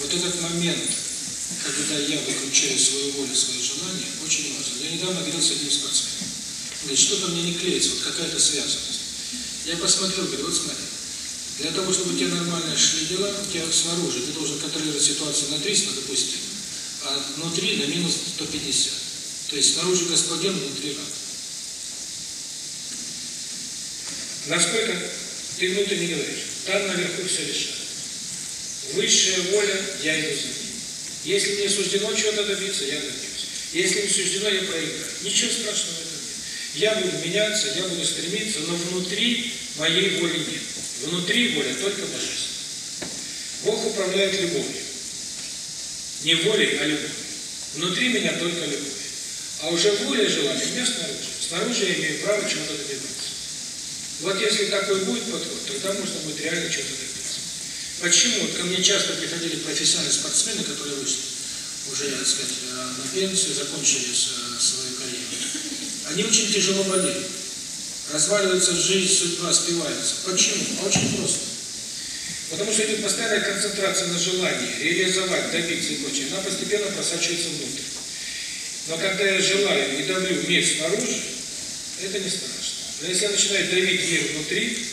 Вот этот момент, когда я выключаю свою волю, свои желания, очень важен. Я недавно говорил с одним спортсменом. Говорит, что-то мне не клеится, вот какая-то связанность. Я посмотрел, говорю, вот смотри, для того, чтобы у тебя нормально шли дела, у тебя снаружи ты должен контролировать ситуацию на 300, допустим, а внутри на минус 150. То есть снаружи господин, внутри раб. Насколько ты внутренне говоришь, там наверху все решает. Высшая воля, я за ним. Если мне суждено чего-то добиться, я добьюсь. Если не суждено, я проиграю. Ничего страшного в этом нет. Я буду меняться, я буду стремиться, но внутри моей воли нет. Внутри воля только божественная. Бог управляет любовью. Не волей, а любовью. Внутри меня только любовь. А уже воля и желание у снаружи. Снаружи я имею право чего-то добиваться. Вот если такой будет подход, тогда можно будет реально чего-то добиться. Почему? Вот ко мне часто приходили профессиональные спортсмены, которые вышли уже, так сказать, э, на пенсию, закончили э, свою карьеру. Они очень тяжело болеют. Разваливается жизнь, судьба, спивается. Почему? А Очень просто. Потому что идет постоянная концентрация на желании реализовать, добиться и прочее. Она постепенно просачивается внутрь. Но когда я желаю и давлю мир снаружи, это не страшно. Но если я начинаю давить мир внутри,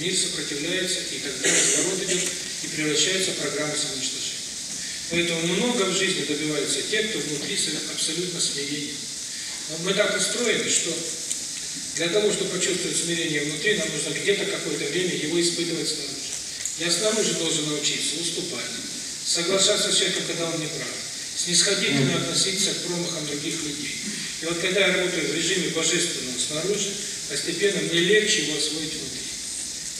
мир сопротивляется, и тогда разворот идет и превращается в программу самоуничтожения. Поэтому много в жизни добиваются те, кто внутри абсолютно смиренен. Но мы так устроены, что для того, чтобы почувствовать смирение внутри, нам нужно где-то какое-то время его испытывать снаружи. Я снаружи должен научиться уступать, соглашаться с человеком, когда он не прав, снисходительно относиться к промахам других людей. И вот когда я работаю в режиме божественного снаружи, постепенно мне легче его освоить внутри.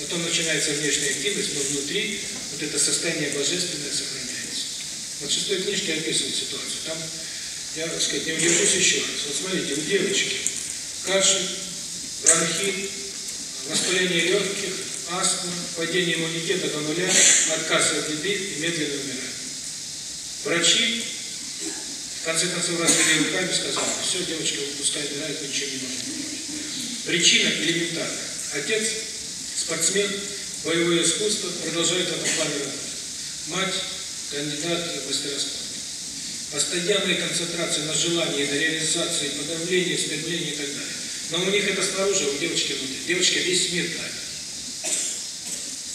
Потом начинается внешняя активность, но внутри вот это состояние божественное сохраняется. Вот в шестой книжке я описывал ситуацию. Там, я, так сказать, не удержусь еще раз. Вот смотрите, у девочки кашель, бронхит, воспаление легких, астма, падение иммунитета до нуля, отказ от еды и медленно умирает. Врачи в конце концов развели руками и сказали, все, девочка, пускай умирает, ничего не помочь. Причина элементарная. Отец, спортсмен, боевое искусство, продолжает в этом. Мать, кандидат в мастера спорта. Постоянная концентрация на желании, на реализации, подавлении, стремлении и так далее. Но у них это снаружи, а у девочки внутри. Девочка весь мир тает.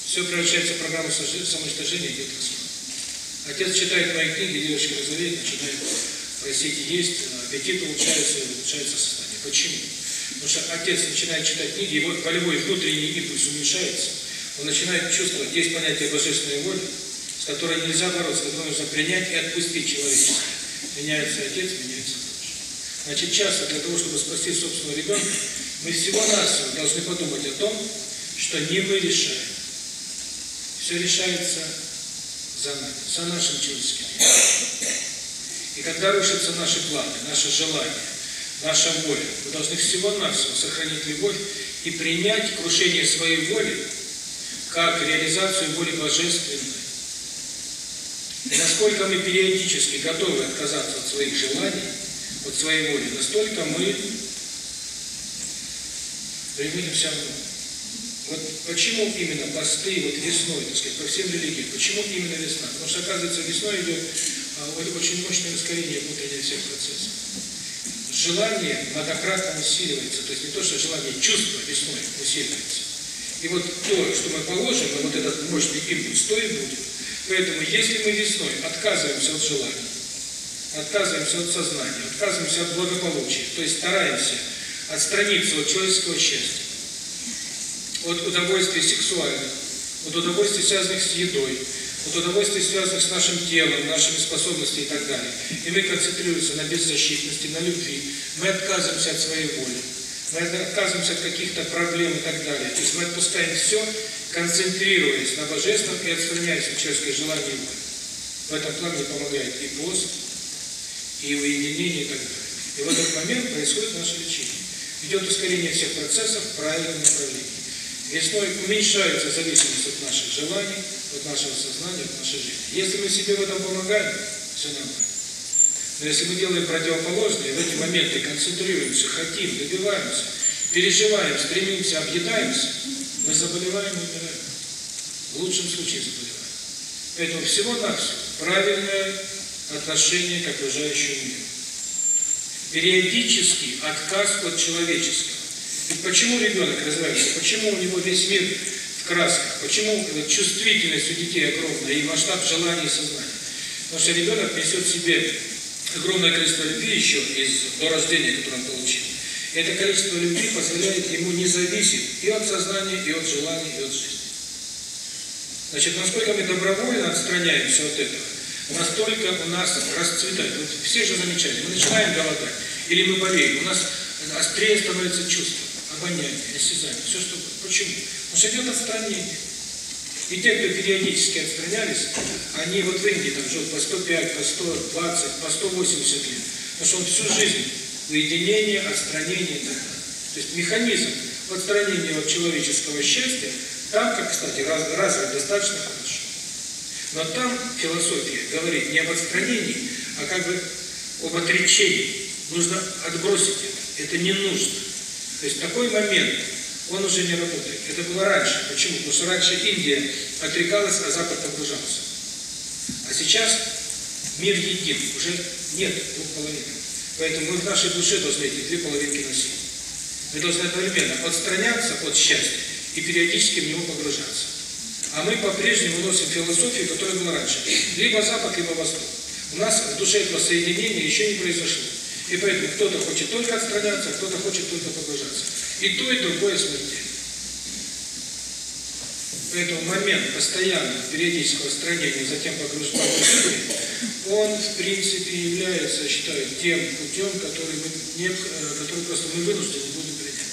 Все превращается в программу самоуничтожения, идет расход. Отец читает мои книги, девочка розовеет, начинает просить есть, аппетит улучшается, улучшается состояние. Почему? Потому что отец начинает читать книги, его волевой внутренний импульс уменьшается, он начинает чувствовать, есть понятие божественной воли, с которой нельзя бороться, с нужно принять и отпустить человечество. Меняется отец, меняется душа. Значит, часто для того, чтобы спасти собственного ребенка, мы всего-навсего должны подумать о том, что не мы решаем. Все решается за нами, за нашим человеческим. И когда рушатся наши планы, наши желания, наша воля, мы должны всего-навсего сохранить любовь и принять крушение своей воли как реализацию воли божественной. И насколько мы периодически готовы отказаться от своих желаний, от своей воли, настолько мы приблизимся Вот почему именно посты вот весной, так сказать, по всем религиям, почему именно весна? Потому что, оказывается, весной идет а, очень мощное ускорение внутренних всех процессов. Желание многократно усиливается, то есть не то, что желание, чувство весной усиливается. И вот то, что мы положим на вот этот мощный импульс, то и будет. Поэтому, если мы весной отказываемся от желания, отказываемся от сознания, отказываемся от благополучия, то есть стараемся отстраниться от человеческого счастья, от удовольствий сексуальных, от удовольствий, связанных с едой, от удовольствий, связанных с нашим телом, нашими способностями и так далее. И мы концентрируемся на беззащитности, на любви. Мы отказываемся от своей воли. Мы отказываемся от каких-то проблем и так далее. То есть мы отпускаем все, концентрируясь на Божественном и отстраняясь от человеческое желание и воли. В этом плане помогает и пост, и уединение и так далее. И в этот момент происходит наше лечение. Идет ускорение всех процессов в правильном направлении. Уменьшается зависимость от наших желаний, от нашего сознания, от нашей жизни. Если мы себе в этом помогаем, все нормально. Но если мы делаем противоположное, в эти моменты концентрируемся, хотим, добиваемся, переживаем, стремимся, объедаемся, мы заболеваем и умираем. В лучшем случае заболеваем. Поэтому всего-навсего правильное отношение к окружающему миру. Периодический отказ от человеческого. И почему ребенок развивается? Почему у него весь мир в красках? Почему чувствительность у детей огромная и масштаб желаний и сознания? Потому что ребенок несет в себе огромное количество любви еще из до рождения, которое он получил. И это количество любви позволяет ему не зависеть и от сознания, и от желаний, и от жизни. Значит, насколько мы добровольно отстраняемся от этого, настолько у нас расцветает. Вот все же замечали, мы начинаем голодать, или мы болеем, у нас острее становится чувство обоняние, осязание, все что Почему? Потому что идет отстранение. И те, кто периодически отстранялись, они вот в Индии там живут по 105, по 120, по 180 лет. Потому что он всю жизнь уединение, отстранение и так далее. То есть механизм отстранения от человеческого счастья, там, как, кстати, раз, развит достаточно хорошо. Но там философия говорит не об отстранении, а как бы об отречении. Нужно отбросить это. Это не нужно. То есть такой момент, он уже не работает. Это было раньше. Почему? Потому что раньше Индия отрекалась, а Запад погружался. А сейчас мир един, уже нет двух половин. Поэтому мы в нашей душе должны эти две половинки носить. Мы должны одновременно отстраняться от счастья и периодически в него погружаться. А мы по-прежнему носим философию, которая была раньше. Либо Запад, либо Восток. У нас в душе этого соединения еще не произошло. И поэтому кто-то хочет только отстраняться, кто-то хочет только погружаться. И то, и другое смертельно. Поэтому момент постоянного периодического отстранения, затем погружения, он, в принципе, является, я считаю, тем путем, который мы, не, который просто мы вынуждены будем принять.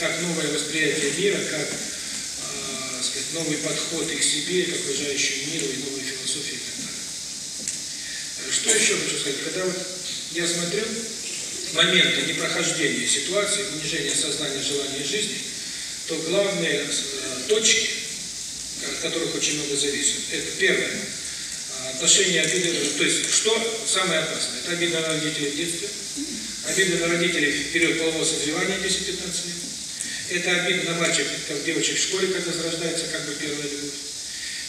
Как новое восприятие мира, как э, сказать, новый подход и к себе, к окружающему миру, и новой философии и так далее. Что еще хочу сказать? Когда вот я смотрю, момента непрохождения ситуации, унижения сознания, желания жизни, то главные э, точки, от которых очень много зависит, это первое, отношение обиды, то есть что самое опасное? Это обида на родителей в детстве, обида на родителей в период полового созревания 10-15 лет, это обида на мальчиков, как девочек в школе, когда зарождается как бы первая любовь,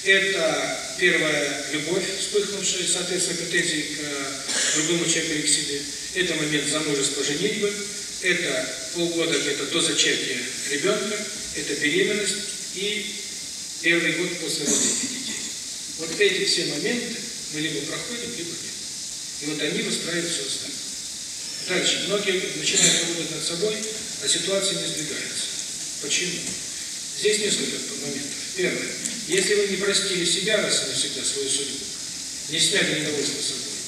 это первая любовь, вспыхнувшая, соответственно, претензии к другому человеку или к себе. Это момент замужества, женитьбы. Это полгода где-то до зачатия ребенка. Это беременность и первый год после рождения детей. Вот эти все моменты мы либо проходим, либо нет. И вот они выстраивают все остальное. Дальше. Многие начинают работать над собой, а ситуация не сдвигается. Почему? Здесь несколько моментов. Первое. Если вы не простили себя раз и навсегда, свою судьбу, не сняли недовольство собой,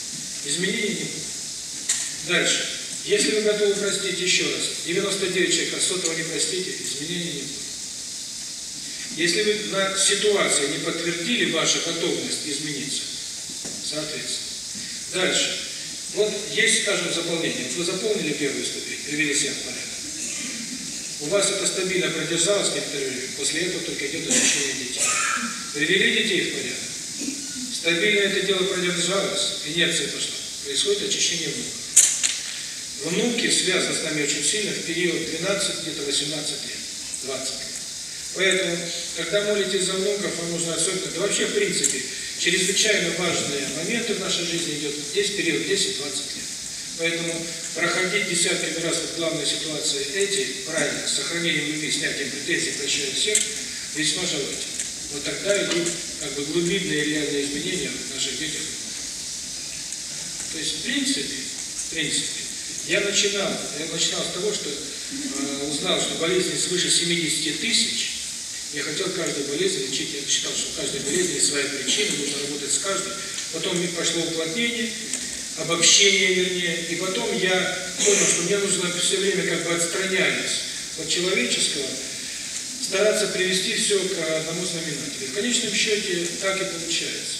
изменений не будет. Дальше. Если вы готовы простить еще раз, 99 человек, а сотого не простите, изменений не будет. Если вы на ситуации не подтвердили вашу готовность измениться, соответственно. Дальше. Вот есть, скажем, заполнение. Вот вы заполнили первую ступень, привели себя в порядок. У вас это стабильно продержалось некоторое время, после этого только идет очищение детей. Привели детей в порядок. Стабильно это дело продержалось, инерция пошла. Происходит очищение внуков. Внуки связаны с нами очень сильно в период 12, где-то 18 лет, 20 лет. Поэтому, когда молитесь за внуков, вам нужно особенно, да вообще, в принципе, чрезвычайно важные моменты в нашей жизни идет здесь период 10-20 лет. Поэтому проходить десятками раз вот главные ситуации эти, правильно, с сохранением любви, снятием претензий, прощая всех, весьма желательно. Вот тогда идут как бы глубинные реальные изменения в наших детях. То есть, в принципе, в принципе, я начинал, я начинал с того, что э, узнал, что болезни свыше 70 тысяч, я хотел каждую болезнь лечить, я считал, что у каждой болезни есть своя причина, нужно работать с каждой. Потом пошло уплотнение, обобщение, вернее, и потом я понял, что мне нужно все время как бы отстраняясь от человеческого, стараться привести все к одному знаменателю. В конечном счете так и получается.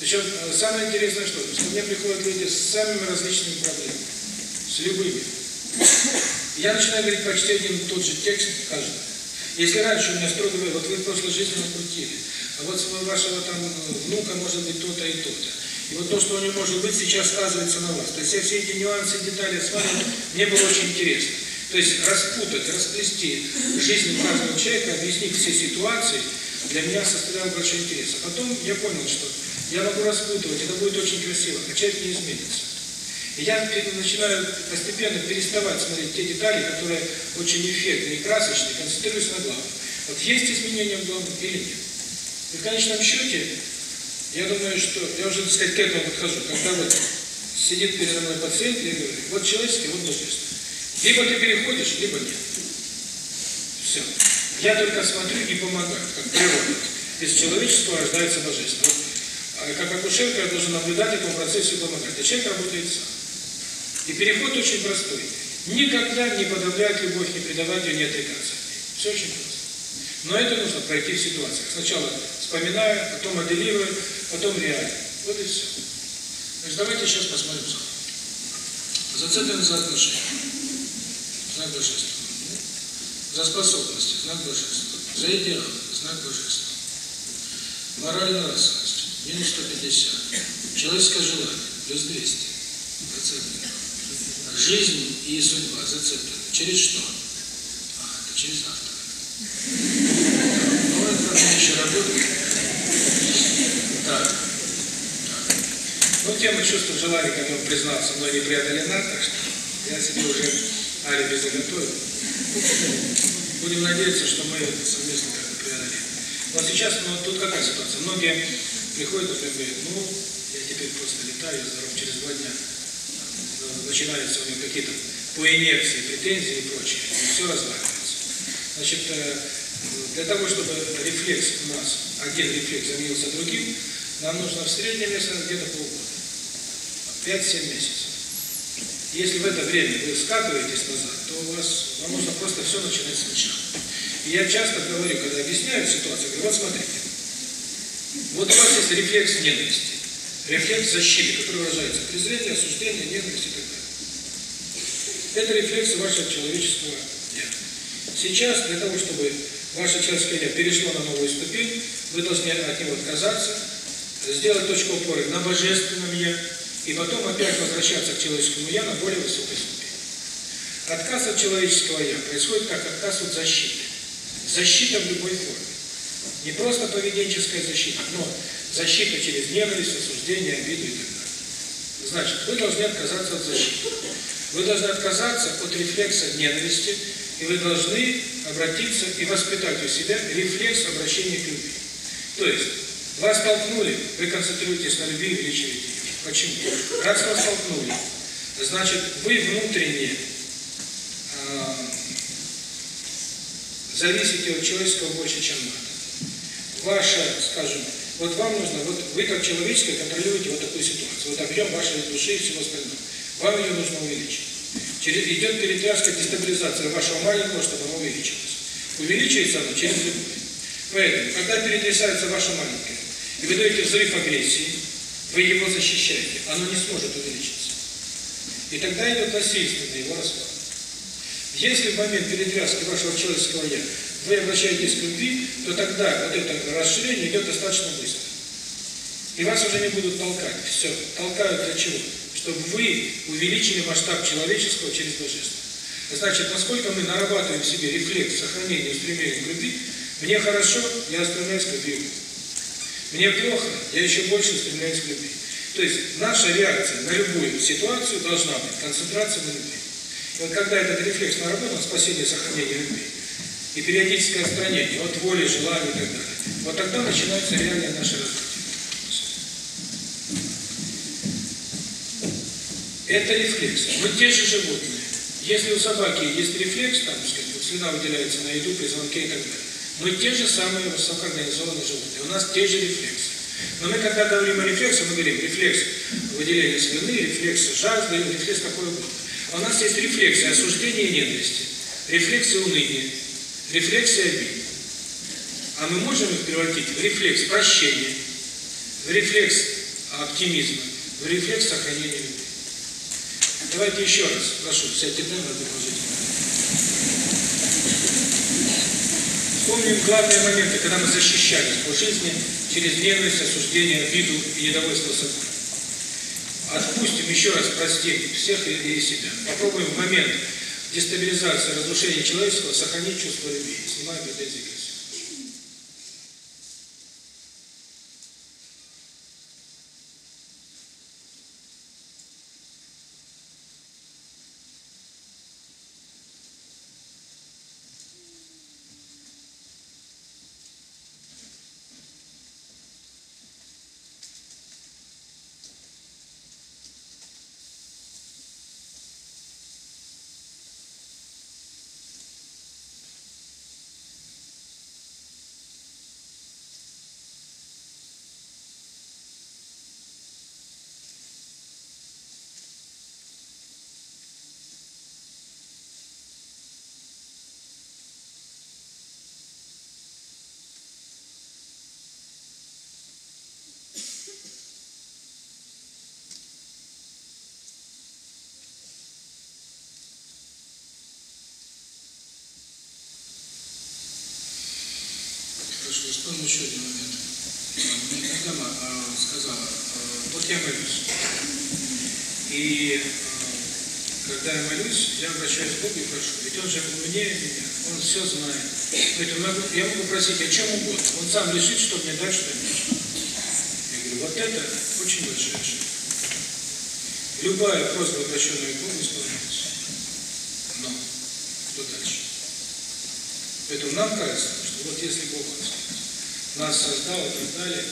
Причем самое интересное что, что ко мне приходят люди с самыми различными проблемами, с любыми. Я начинаю говорить почти один и тот же текст каждый. Если раньше у меня строго говорили, вот вы в прошлой жизни накрутили, а вот вашего там внука может быть то-то и то-то. И вот то, что у него может быть, сейчас сказывается на вас. То есть я все эти нюансы детали осматривал, мне было очень интересно. То есть распутать, расплести жизнь каждого человека, объяснить все ситуации, для меня составлял большой интерес. А потом я понял, что я могу распутывать, это будет очень красиво, а человек не изменится. И я начинаю постепенно переставать смотреть те детали, которые очень эффектные и красочные, концентрируюсь на главном. Вот есть изменения в главном или нет. И в конечном счете, я думаю, что я уже, так сказать, к этому подхожу. Когда вот сидит передо мной пациент, я говорю, вот человеческий, вот божественный. Либо ты переходишь, либо нет. Все. Я только смотрю и помогаю, как природа. Из человеческого рождается божественное. Вот, а как акушерка я должен наблюдать этому процессе и помогать. А человек работает сам. И переход очень простой. Никогда не подавлять любовь, не предавать ее, не отрекаться. Все очень просто. Но это нужно пройти в ситуациях. Сначала вспоминая, потом моделируя, потом реально. Вот и все. Значит, давайте сейчас посмотрим За Зацепим за отношения. Знак божества. За способности. Знак божества. За идеал. Знак божества. Мораль нравственность. Минус 150. Человеческое желание. Плюс 200. Зацеплено. Жизнь и судьба зацеплены. Через что? А, это через автора. Ну, это еще работает. Так. Ну, тема чувства желания, как он признался, мной не преодолена, так что я себе уже алиби заготовил. Будем надеяться, что мы это совместно как-то преодолеем. Но сейчас, ну, тут какая ситуация? Многие приходят, например, говорят, ну, я теперь просто летаю, здоров через два дня начинаются у него какие-то по инерции претензии и прочее, и все разваливается. Значит, э, для того, чтобы рефлекс у нас, один рефлекс заменился другим, нам нужно в среднем где-то полгода. 5-7 месяцев. Если в это время вы скатываетесь назад, то у вас вам нужно просто все начинать сначала. И я часто говорю, когда объясняю ситуацию, говорю, вот смотрите, вот у вас есть рефлекс ненависти, рефлекс защиты, который выражается презрение, осуждение, ненависть и так далее. Это рефлексы вашего человеческого «я». Сейчас для того, чтобы ваше человеческое «я» перешло на новую ступень, вы должны от него отказаться, сделать точку опоры на божественном «я», и потом опять возвращаться к человеческому «я» на более высокой ступени. Отказ от человеческого «я» происходит как отказ от защиты. Защита в любой форме. Не просто поведенческая защита, но защита через ненависть, осуждение, обиду и так далее. Значит, вы должны отказаться от защиты. Вы должны отказаться от рефлекса ненависти, и вы должны обратиться и воспитать у себя рефлекс обращения к любви. То есть, вас столкнули, вы концентрируетесь на любви и увеличиваете ее. Почему? Раз вас столкнули, значит, вы внутренне э, зависите от человеческого больше, чем надо. Ваша, скажем, вот вам нужно, вот вы как человеческое контролируете вот такую ситуацию, вот объем вашей души и всего остального. Вам ее нужно увеличить. Через, идет перетряска, дестабилизация вашего маленького, чтобы оно увеличилось. Увеличивается оно через любовь. Поэтому, когда перетрясается ваше маленькое, и вы даете взрыв агрессии, вы его защищаете, оно не сможет увеличиться. И тогда идет насильственный его распад. Если в момент перетряски вашего человеческого «я» вы обращаетесь к любви, то тогда вот это расширение идет достаточно быстро. И вас уже не будут толкать. Все. Толкают для чего? Чтобы вы увеличили масштаб человеческого через божество. Значит, насколько мы нарабатываем в себе рефлекс сохранения устремления к любви, мне хорошо, я устремляюсь к любви. Мне плохо, я еще больше устремляюсь к любви. То есть наша реакция на любую ситуацию должна быть концентрация на любви. И вот когда этот рефлекс наработан, спасение, сохранение любви, и периодическое отстранение от воли, желания и так далее, вот тогда начинается реальное наше развитие. Это рефлекс. Мы те же животные. Если у собаки есть рефлекс, там, сказать, вот слюна выделяется на еду, при звонке и так далее, мы те же самые высокоорганизованные животные. У нас те же рефлексы. Но мы, когда говорим о рефлексе, мы говорим рефлекс выделения слюны, рефлекс жажды, рефлекс какой угодно. А у нас есть рефлексы осуждения и ненависти, рефлексы уныния, рефлексы обид. А мы можем их превратить в рефлекс прощения, в рефлекс оптимизма, в рефлекс сохранения любви. Давайте еще раз, прошу, сядьте прямо, предложите. Вспомним главные моменты, когда мы защищались по жизни через ненависть, осуждение, обиду и недовольство собой. Отпустим, еще раз простим всех и себя. Попробуем в момент дестабилизации, разрушения человеческого сохранить чувство любви, снимая претензии к Хорошо, вспомнил еще один момент. Мне дама сказала, вот я молюсь. И когда я молюсь, я обращаюсь к Богу и прошу. Ведь Он же умнее меня, Он все знает. Поэтому я могу просить о чем угодно. Он сам решит, что мне дать, что мне Я говорю, вот это очень большая ошибка. Любая просьба, обращенная к Богу, исполняется. Но что дальше? Поэтому нам кажется, что вот если Бог нас создал и так далее,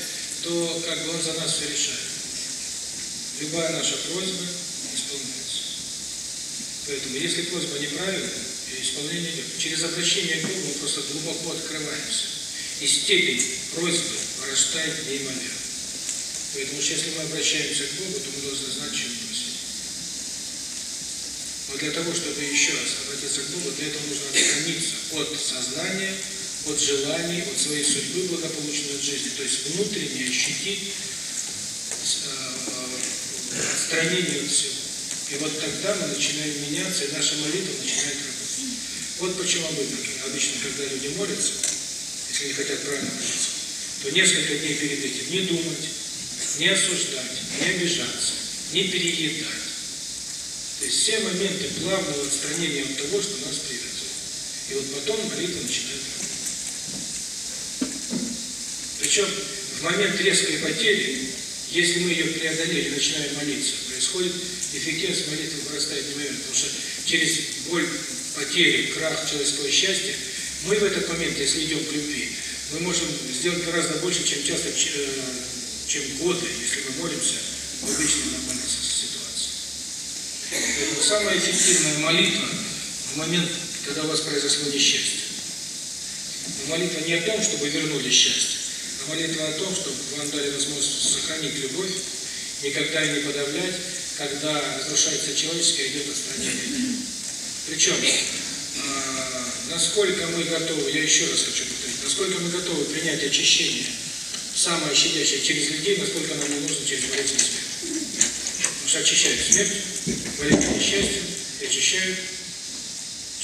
то как бы Он за нас все решает. Любая наша просьба. Поэтому, если просьба неправильная, исполнение идет. Через обращение к Богу мы просто глубоко открываемся. И степень просьбы вырастает неимоверно. Поэтому, если мы обращаемся к Богу, то мы должны знать, чем просить. Но для того, чтобы еще раз обратиться к Богу, для этого нужно отстраниться от сознания, от желаний, от своей судьбы благополучной от жизни. То есть внутренне ощутить отстранение от всего. И вот тогда мы начинаем меняться, и наша молитва начинает работать. Вот почему обычно, обычно когда люди молятся, если не хотят правильно молиться, то несколько дней перед этим не думать, не осуждать, не обижаться, не переедать. То есть все моменты плавного отстранения от того, что нас привязывает. И вот потом молитва начинает работать. Причем в момент резкой потери, если мы ее преодолели, начинаем молиться, происходит эффективность молитвы вырастает неимоверно, потому что через боль, потери, крах человеческого счастья, мы в этот момент, если идем к любви, мы можем сделать гораздо больше, чем часто, чем годы, если мы молимся в обычной нормальной ситуации. Поэтому самая эффективная молитва в момент, когда у вас произошло несчастье. Молитва не о том, чтобы вернули счастье, молитва о том, чтобы вам дали возможность сохранить любовь, никогда не подавлять, когда разрушается человеческое, идет отстранение. Причем, э, насколько мы готовы, я еще раз хочу повторить, насколько мы готовы принять очищение, самое щадящее через людей, настолько нам не нужно через болезнь смерть. Потому что очищают смерть, болезнь несчастье, и очищают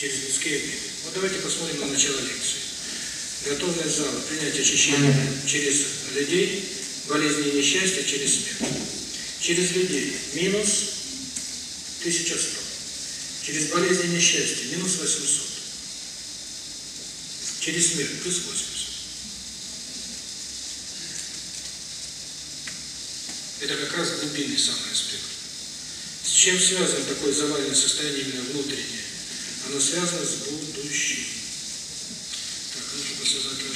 через людские обиды. Вот давайте посмотрим на начало лекции. Готовность зала принять очищение через людей, болезни и несчастье через смерть. Через людей минус 1100. Через болезни и несчастье минус 800. Через смерть плюс 80. Это как раз глубинный самый аспект. С чем связано такое заваленное состояние именно внутреннее? Оно связано с будущим.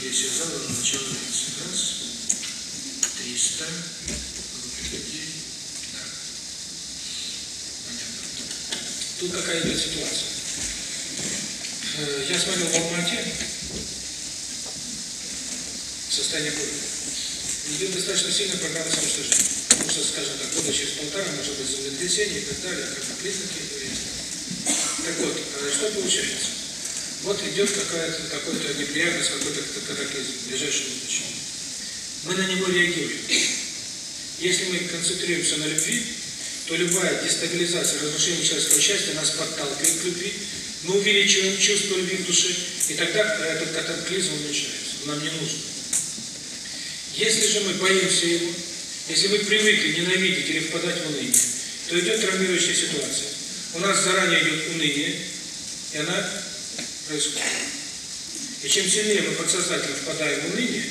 Равновесие зала на начало лекции. Раз, триста, группе людей. Да. Понятно. Тут какая идет ситуация? Я смотрел в Алмате состояние города. Идет достаточно сильная программа самоуничтожения. Потому что, скажем так, года через полтора может быть землетрясение и так далее, как признаки Так вот, что получается? Вот идет какая-то какая-то неприятность, какой-то катаклизм в ближайшем. Мы на него реагируем. Если мы концентрируемся на любви, то любая дестабилизация, разрушение человеческого счастья нас подталкивает к любви, мы увеличиваем чувство любви в душе, и тогда этот катаклизм уменьшается. Нам не нужно. Если же мы боимся его, если мы привыкли ненавидеть или впадать в уныние, то идет травмирующая ситуация. У нас заранее идет уныние, и она происходит. И чем сильнее мы подсознательно впадаем в уныние,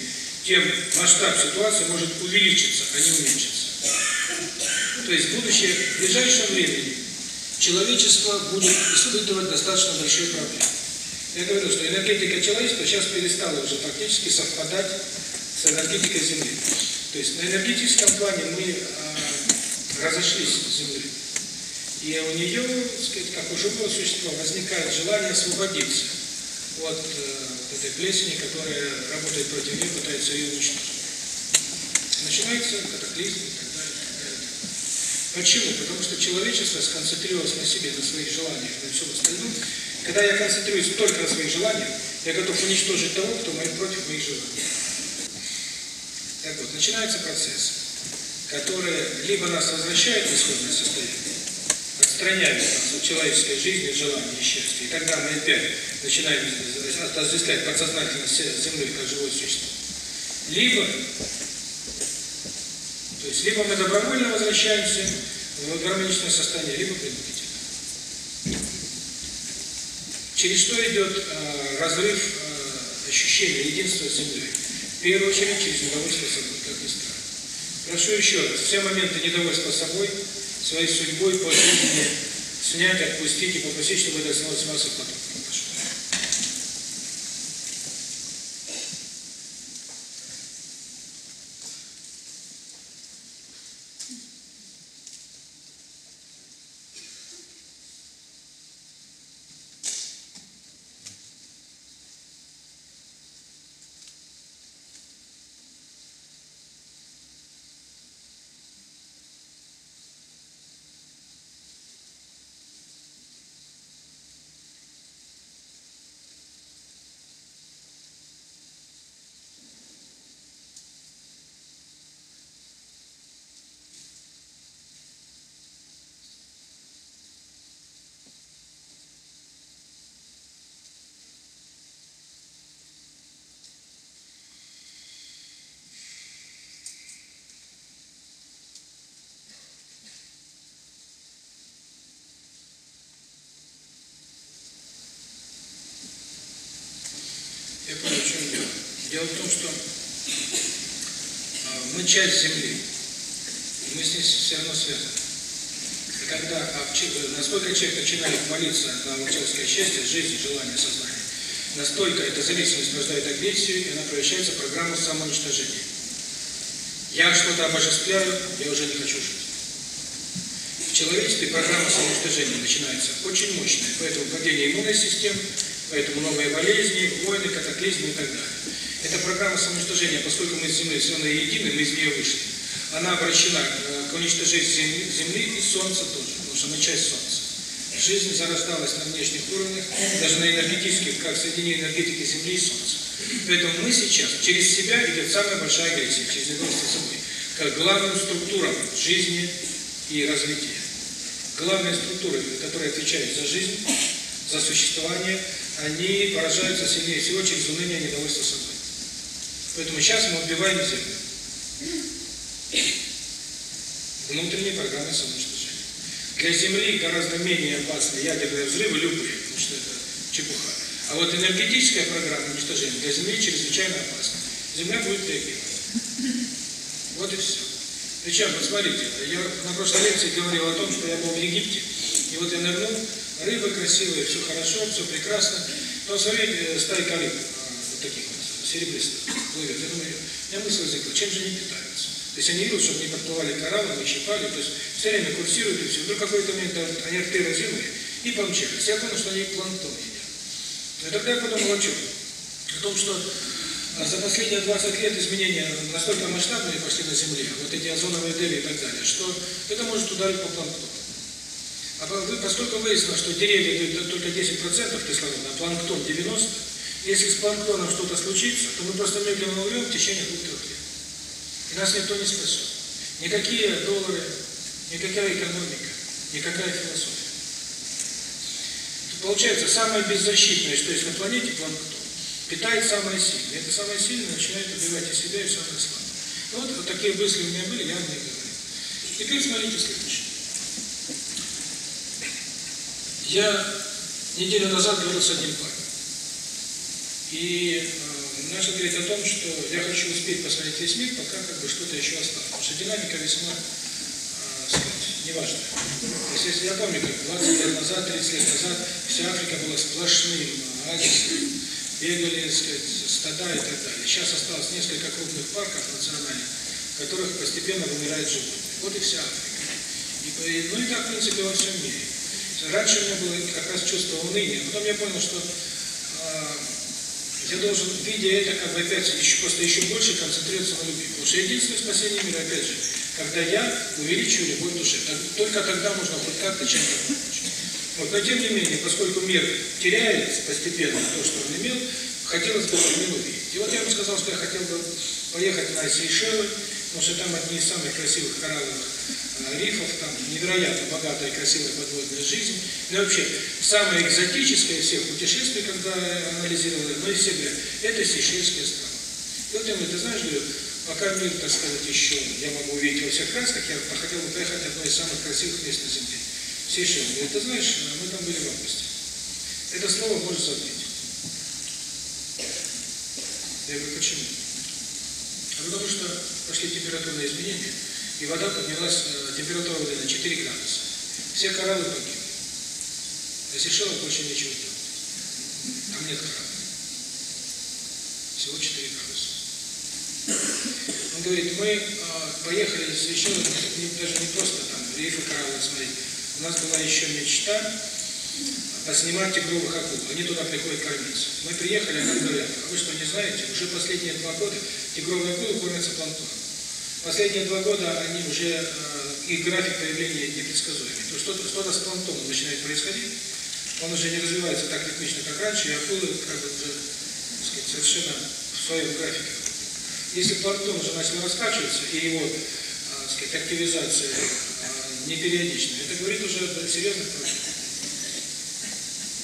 тем масштаб ситуации может увеличиться, а не уменьшиться. То есть будущее, в ближайшем времени человечество будет испытывать достаточно большие проблемы. Я говорю, что энергетика человечества сейчас перестала уже фактически совпадать с энергетикой Земли. То есть на энергетическом плане мы э, разошлись с Землей. И у нее, сказать, как у живого существа, возникает желание освободиться от э, этой плесени, которая работает против нее, пытается ее уничтожить. Начинается катаклизм и так далее. И так далее. Почему? Потому что человечество сконцентрировалось на себе, на своих желаниях, на всем остальном. Когда я концентрируюсь только на своих желаниях, я готов уничтожить того, кто против моих желаний. Так вот, начинается процесс, который либо нас возвращает в исходное состояние, отстраняет нас от человеческой жизни, желания и счастья, и тогда мы опять начинаем отождествлять подсознательно Земли как живое существо. Либо, то есть, либо мы добровольно возвращаемся в гармоничное состояние, либо принудительно. Через что идет э, разрыв э, ощущения единства с Землей? В первую очередь через недовольство собой, как ни странно. Прошу еще раз, все моменты недовольства собой, своей судьбой по жизни снять, отпустить и попросить, чтобы это снялось с массы потом. Часть Земли, и мы ней все равно связаны. И когда, насколько человек начинает молиться на человеческое счастье, жизнь, желание, сознание, настолько эта зависимость рождает агрессию, и она превращается в программу самоуничтожения. Я что-то обожествляю, я уже не хочу жить. В человечестве программа самоуничтожения начинается очень мощная, поэтому падение иммунной системы, поэтому новые болезни, войны, катаклизмы и так далее. Это программа самоуничтожения, поскольку мы с Землей все равно едины, мы из нее вышли. Она обращена к уничтожению Земли, Земли и Солнца тоже, потому что мы часть Солнца. Жизнь зарождалась на внешних уровнях, даже на энергетических, как соединение энергетики Земли и Солнца. Поэтому мы сейчас, через себя идет самая большая агрессия, через недовольство собой, как главным структурам жизни и развития. Главные структуры, которые отвечают за жизнь, за существование, они поражаются сильнее всего через уныние и недовольство собой. Поэтому сейчас мы убиваем Землю. Внутренней программой самоуничтожения. Для Земли гораздо менее опасны ядерные взрывы любые, потому что это чепуха. А вот энергетическая программа уничтожения для Земли чрезвычайно опасна. Земля будет реагировать. Вот и все. Причем, посмотрите, я на прошлой лекции говорил о том, что я был в Египте, и вот я нырнул, рыбы красивые, все хорошо, все прекрасно. Но смотрите, стайка рыб, серебристых, плывет. Я думаю, у меня мысль возникла, чем же они питаются? То есть они идут, чтобы не подплывали кораллы, не щипали, то есть все время курсируют и все. Вдруг какой-то момент они рты разинули и помчались. Я понял, что они планктон едят. И тогда я подумал о чем? О том, что за последние 20 лет изменения настолько масштабные пошли на Земле, вот эти озоновые дели и так далее, что это может ударить по планктону. А поскольку выяснилось, что деревья дают только 10% кислорода, а планктон 90%, если с планктоном что-то случится, то мы просто медленно умрем в течение двух-трех лет. И нас никто не спасет. Никакие доллары, никакая экономика, никакая философия. Получается, самое беззащитное, что есть на планете, планктон, питает самое сильное. Это самое сильное начинает убивать и себя, и самое слабое. Ну, вот, вот такие мысли у меня были, я вам не говорю. Теперь смотрите следующее. Я неделю назад говорил с одним парнем. И э, начал говорить о том, что я хочу успеть посмотреть весь мир, пока как бы что-то еще осталось. Потому что динамика весьма, э, сказать, неважная. То если я помню, как 20 лет назад, 30 лет назад, вся Африка была сплошным агентством, бегали, сказать, стада и так далее. Сейчас осталось несколько крупных парков национальных, в которых постепенно вымирают животные. Вот и вся Африка. И, ну и так, в принципе, во всем мире. Раньше у меня было как раз чувство уныния, потом я понял, что э, я должен, видя это, как бы опять еще, просто еще больше концентрироваться на любви. Потому что единственное спасение мира, опять же, когда я увеличиваю любовь в душе. Только тогда можно хоть как-то чем-то помочь. Вот, но тем не менее, поскольку мир теряет постепенно то, что он имел, хотелось бы мир. И вот я бы сказал, что я хотел бы поехать на Сейшелы, потому что там одни из самых красивых коралловых рифов, там невероятно богатая и красивая подводная жизнь. И вообще, самое экзотическое всех путешествий, когда анализировал, но и все говорят, это Сейшельские острова. И вот я говорю, ты знаешь, говорю, пока мир, так сказать, еще я могу увидеть во всех красках, я хотел бы поехать в одно из самых красивых мест на Земле. Сейшелы. Говорит, ты знаешь, мы там были в августе. Это слово можешь забыть. Я говорю, почему? А потому что пошли температурные изменения, и вода поднялась, температура воды на 4 градуса. Все кораллы погибли. Сейшелах больше нечего делать. Там нет кораллов. Всего 4 градуса. Он говорит, мы э, поехали Сейшелов, даже не просто там рифы кораллы смотреть. У нас была еще мечта поснимать тигровых акул. Они туда приходят кормиться. Мы приехали, нам говорят, а вы что, не знаете, уже последние два года тигровые акулы кормятся планктоном. Последние два года они уже, э, их график появления непредсказуемый. То что-то что, с планктоном начинает происходить, он уже не развивается так ритмично, как раньше, и акулы как бы уже, сказать, совершенно в своем графике. Если планктон уже начал раскачиваться, и его, э, сказать, активизация э, не периодична, это говорит уже о серьезных проблемах.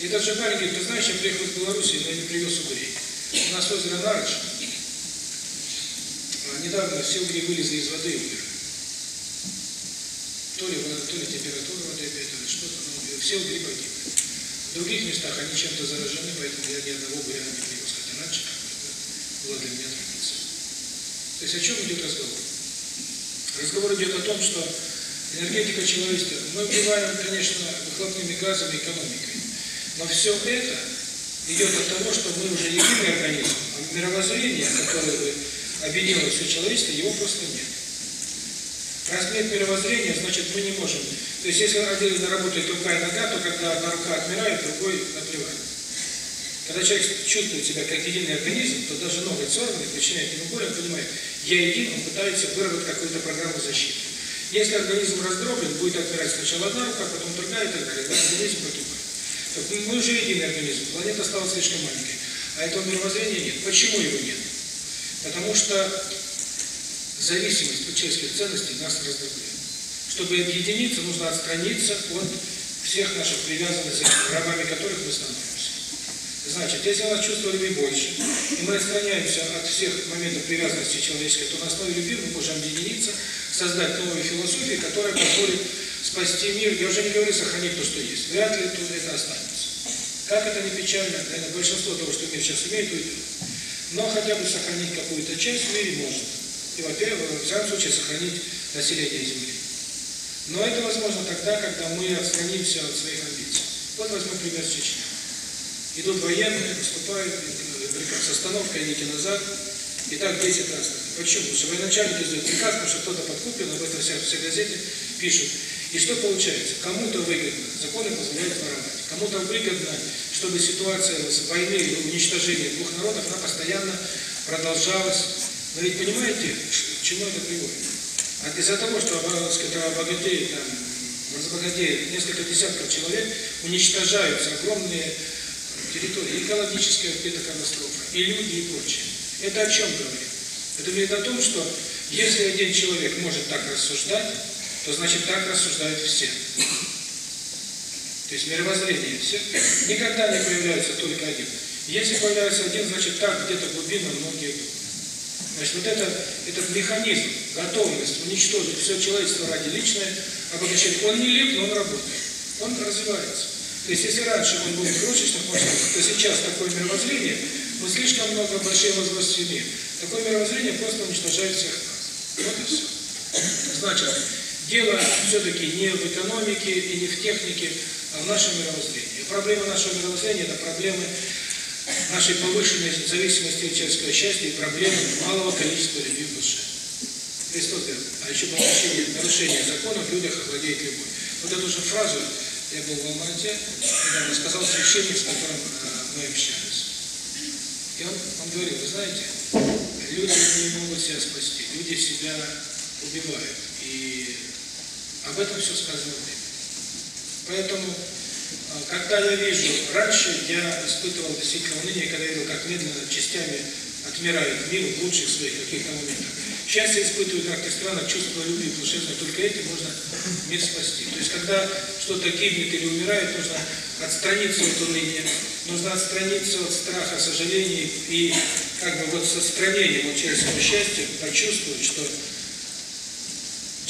И даже парень говорит, ты знаешь, я приехал из Беларуси, но я не привез угрей. У нас озеро Нарыч, недавно все угри вылезли из воды и умерли. То ли, то ли температура воды опять, то ли что-то, но все угри погибли. В других местах они чем-то заражены, поэтому я ни одного угря не привез, хотя раньше была для меня традиция. То есть о чем идет разговор? Разговор идет о том, что энергетика человечества, мы убиваем, конечно, выхлопными газами, экономикой, но все это идет от того, что мы уже единый организм, а мировоззрение, которое бы объединило все человечество, его просто нет. Раз нет мировоззрения, значит мы не можем. То есть если отдельно работает рука и нога, то когда одна рука отмирает, другой наплевает. Когда человек чувствует себя как единый организм, то даже ноготь сорванный причиняет ему боль, он понимает, я един, он пытается выработать какую-то программу защиты. Если организм раздроблен, будет отмирать сначала одна рука, потом другая и так далее, да, организм погибает. Мы уже единый организм, планета стала слишком маленькой. А этого мировоззрения нет. Почему его нет? Потому что зависимость от человеческих ценностей нас раздробляет. Чтобы объединиться, нужно отстраниться от всех наших привязанностей, рабами которых мы становимся. Значит, если у нас чувство любви больше, и мы отстраняемся от всех моментов привязанности человеческой, то на основе любви мы можем объединиться, создать новую философию, которая позволит спасти мир. Я уже не говорю сохранить то, что есть. Вряд ли тут это останется. Как это не печально, наверное, большинство того, что мир сейчас имеет, уйдет. Но хотя бы сохранить какую-то часть в мире можно. И, во-первых, в всяком случае, сохранить население Земли. Но это возможно тогда, когда мы отстранимся от своих амбиций. Вот возьмем пример Чечни. Идут военные, выступают, приказ, остановка, идите назад, и так 10 раз. Почему? Потому что военачальник издает приказ, потому что кто-то подкупил, об этом вся, все газеты пишут. И что получается? Кому-то выгодно, законы позволяют воровать. Кому-то выгодно, чтобы ситуация войны или уничтожения двух народов, она постоянно продолжалась. Но ведь понимаете, к чему это приводит? А из-за того, что обогатеет, там, разбогатеет несколько десятков человек, уничтожаются огромные территории, экологическая где-то катастрофа, и люди, и прочее. Это о чем говорит? Это говорит о том, что если один человек может так рассуждать, то значит так рассуждают все. То есть мировоззрение все. Никогда не появляется только один. Если появляется один, значит так где-то глубина многие думают. Значит, вот это, этот механизм, готовность уничтожить все человечество ради личное обогащения, он не леп, но он работает. Он развивается. То есть, если раньше он был масштабах, то сейчас такое мировоззрение, мы слишком много большие возможности имеем. Такое мировоззрение просто уничтожает всех нас. Вот и все. Значит, дело все-таки не в экономике и не в технике, а в нашем мировоззрении. Проблема нашего мировоззрения – это проблемы нашей повышенной зависимости от человеческого счастья и проблемы малого количества любви в душе. Христос говорит, а еще по причине нарушения законов в людях овладеет любовь. Вот эту же фразу я был в Алмате, недавно сказал священник, с которым э, мы общались. И он, он говорил, вы знаете, люди не могут себя спасти, люди себя убивают. И об этом все сказано. Поэтому, когда я вижу, раньше я испытывал действительно уныние, когда видел, как медленно частями отмирает мир в лучших своих каких-то моментах. Сейчас я испытываю как-то странно чувство любви, потому что только этим можно мир спасти. То есть, когда что-то гибнет или умирает, нужно отстраниться от уныния, нужно отстраниться от страха, сожаления и как бы вот с отстранением от человеческого счастья почувствовать, что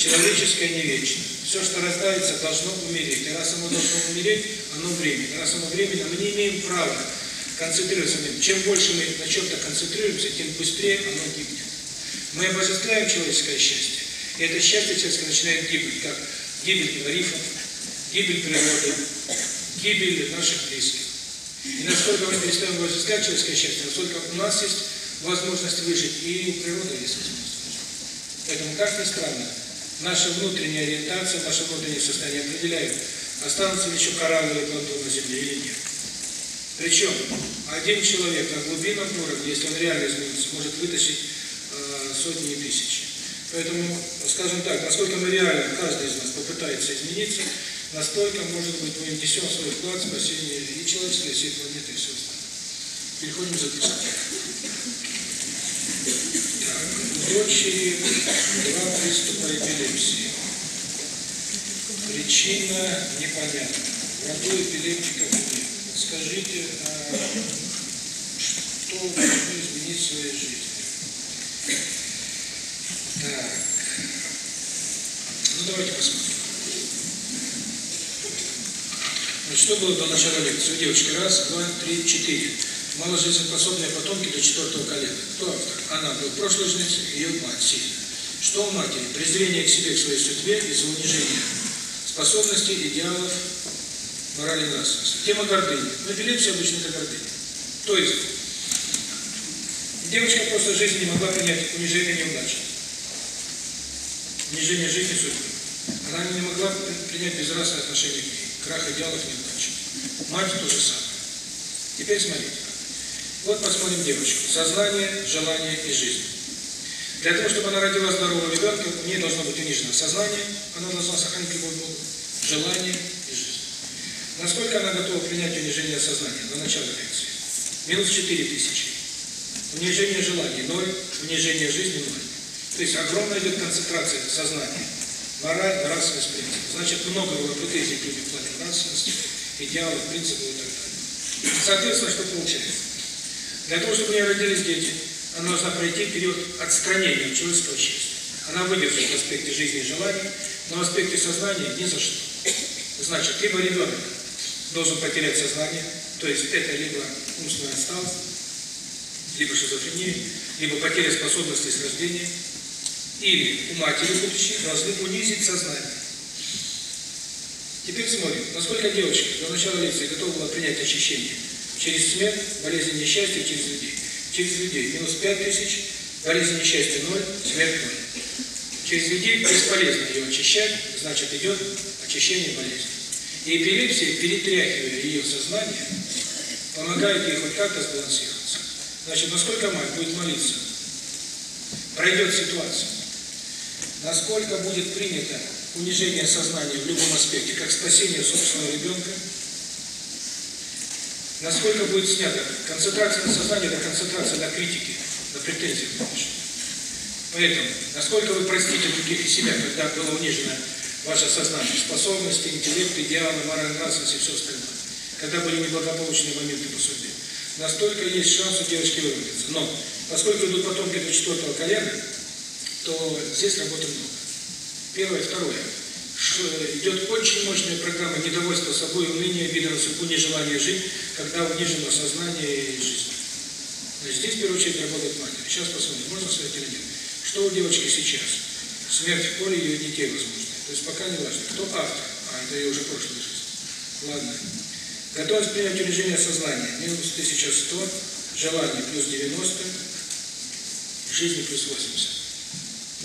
человеческое не вечно. Все, что рождается, должно умереть. И раз оно должно умереть, оно временно. Раз оно временно, мы не имеем права концентрироваться на нем. Чем больше мы на чем-то концентрируемся, тем быстрее оно гибнет. Мы обожествляем человеческое счастье. И это счастье человеческое начинает гибнуть, как гибель рифов, гибель природы, гибель наших близких. И насколько мы перестаем обожествлять человеческое счастье, насколько у нас есть возможность выжить, и у природы есть возможность выжить. Поэтому, как ни странно, Наша внутренняя ориентация, наше внутреннее состояние определяет, останутся ли еще кораллы и плато на Земле или нет. Причем один человек на глубинном уровне, если он реально изменится, может вытащить э, сотни и тысячи. Поэтому, скажем так, насколько мы реально, каждый из нас попытается измениться, настолько, может быть, мы внесем свой вклад в спасение и человечества, и всей планеты, и все остальное. Переходим за 300 дочери два приступа эпилепсии. Причина непонятна. В роду эпилептиков нет. Скажите, а что должно изменить в своей жизни? Так. Ну, давайте посмотрим. Что было до начала лекции? У девочки раз, два, три, четыре. Маложизнеспособные потомки до четвертого колена. Кто автор? Она был прошлой жизни, ее мать сильно. Что у матери? Презрение к себе, к своей судьбе из-за унижения способностей, идеалов, морали нравственности. Тема гордыни. Но эпилепсия обычно это гордыня. То есть, девочка просто жизни не могла принять унижение неудачи. Унижение жизни судьбы. Она не могла принять безнравственное отношение к ней. Крах идеалов неудачи. Мать то же самое. Теперь смотрите. Вот посмотрим девочку. Сознание, желание и жизнь. Для того, чтобы она родила здорового ребенка, у нее должно быть унижено сознание, она должна сохранить любовь Богу, желание и жизнь. Насколько она готова принять унижение сознания до начала лекции? Минус 4 тысячи. Унижение желаний – ноль, унижение жизни – ноль. То есть огромная идет концентрация сознания. Мораль, нравственность, принцип. Значит, много было претензий к людям в плане нравственности, идеалов, принципов и так далее. Соответственно, что получается? Для того, чтобы у нее родились дети, она должна пройти период отстранения от человеческого счастья. Она выдержит в аспекте жизни и желаний, но в аспекте сознания ни за что. Значит, либо ребенок должен потерять сознание, то есть это либо умственная отсталость, либо шизофрения, либо потеря способностей с рождения, или у матери будущей должны унизить сознание. Теперь смотрим, насколько девочка до начала лекции готова была принять очищение через смерть, болезнь несчастья, через людей. Через людей минус 5 тысяч, болезнь несчастья 0, смерть 0. Через людей бесполезно ее очищать, значит идет очищение болезни. И эпилепсия, перетряхивая ее сознание, помогает ей хоть как-то сбалансироваться. Значит, насколько мать будет молиться, пройдет ситуация, насколько будет принято унижение сознания в любом аспекте, как спасение собственного ребенка, насколько будет снята концентрация на сознании, это концентрация на критике, на претензиях Поэтому, насколько вы простите других и себя, когда было унижено ваше сознание, способности, интеллект, идеалы, мораль, нравственность и все остальное, когда были неблагополучные моменты по судьбе, настолько есть шанс у девочки выработаться. Но, поскольку идут потомки до четвертого колена, то здесь работы много. Первое. Второе. Идет очень мощная программа недовольства собой, уныния, вида на судьбу, нежелания жить, когда унижено сознание и жизнь. Значит, здесь, в первую очередь, работает матерь. Сейчас посмотрим, можно сказать или нет. Что у девочки сейчас? Смерть в поле ее детей, возможно. То есть пока не важно, кто автор, а это ее уже прошлая жизнь. Ладно. Готовность принять унижение сознания. Минус 1100, желание плюс 90, жизни плюс 80.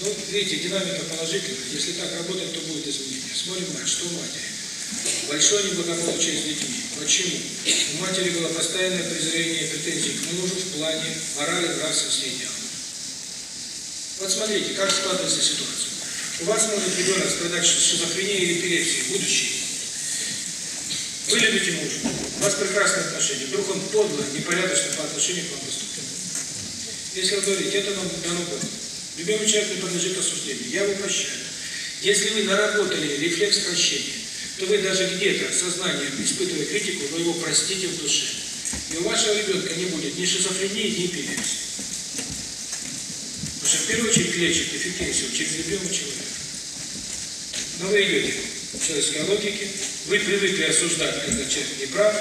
Ну, видите, динамика положительная. Если так работать, то будет изменение. Смотрим мать, что у матери. Большое неблагополучие с детьми. Почему? У матери было постоянное презрение, претензии к мужу в плане морали, нравственности и идеалов. Вот смотрите, как складывается ситуация. У вас может ребенок страдать шизофренией или эпилепсией, будущий. Вы любите мужа, у вас прекрасные отношения, вдруг он подло, непорядочно по отношению к вам поступил. Если вы говорите, это нам дано Богом, любимый человек не подлежит осуждению, я его прощаю. Если вы наработали рефлекс прощения, то вы даже где-то сознанием, испытывая критику, вы его простите в душе. И у вашего ребенка не будет ни шизофрении, ни эпилепсии. Потому что в первую очередь лечит эффективнее всего через любимого человека. Но вы идете в человеческой логике, вы привыкли осуждать, когда человек не прав,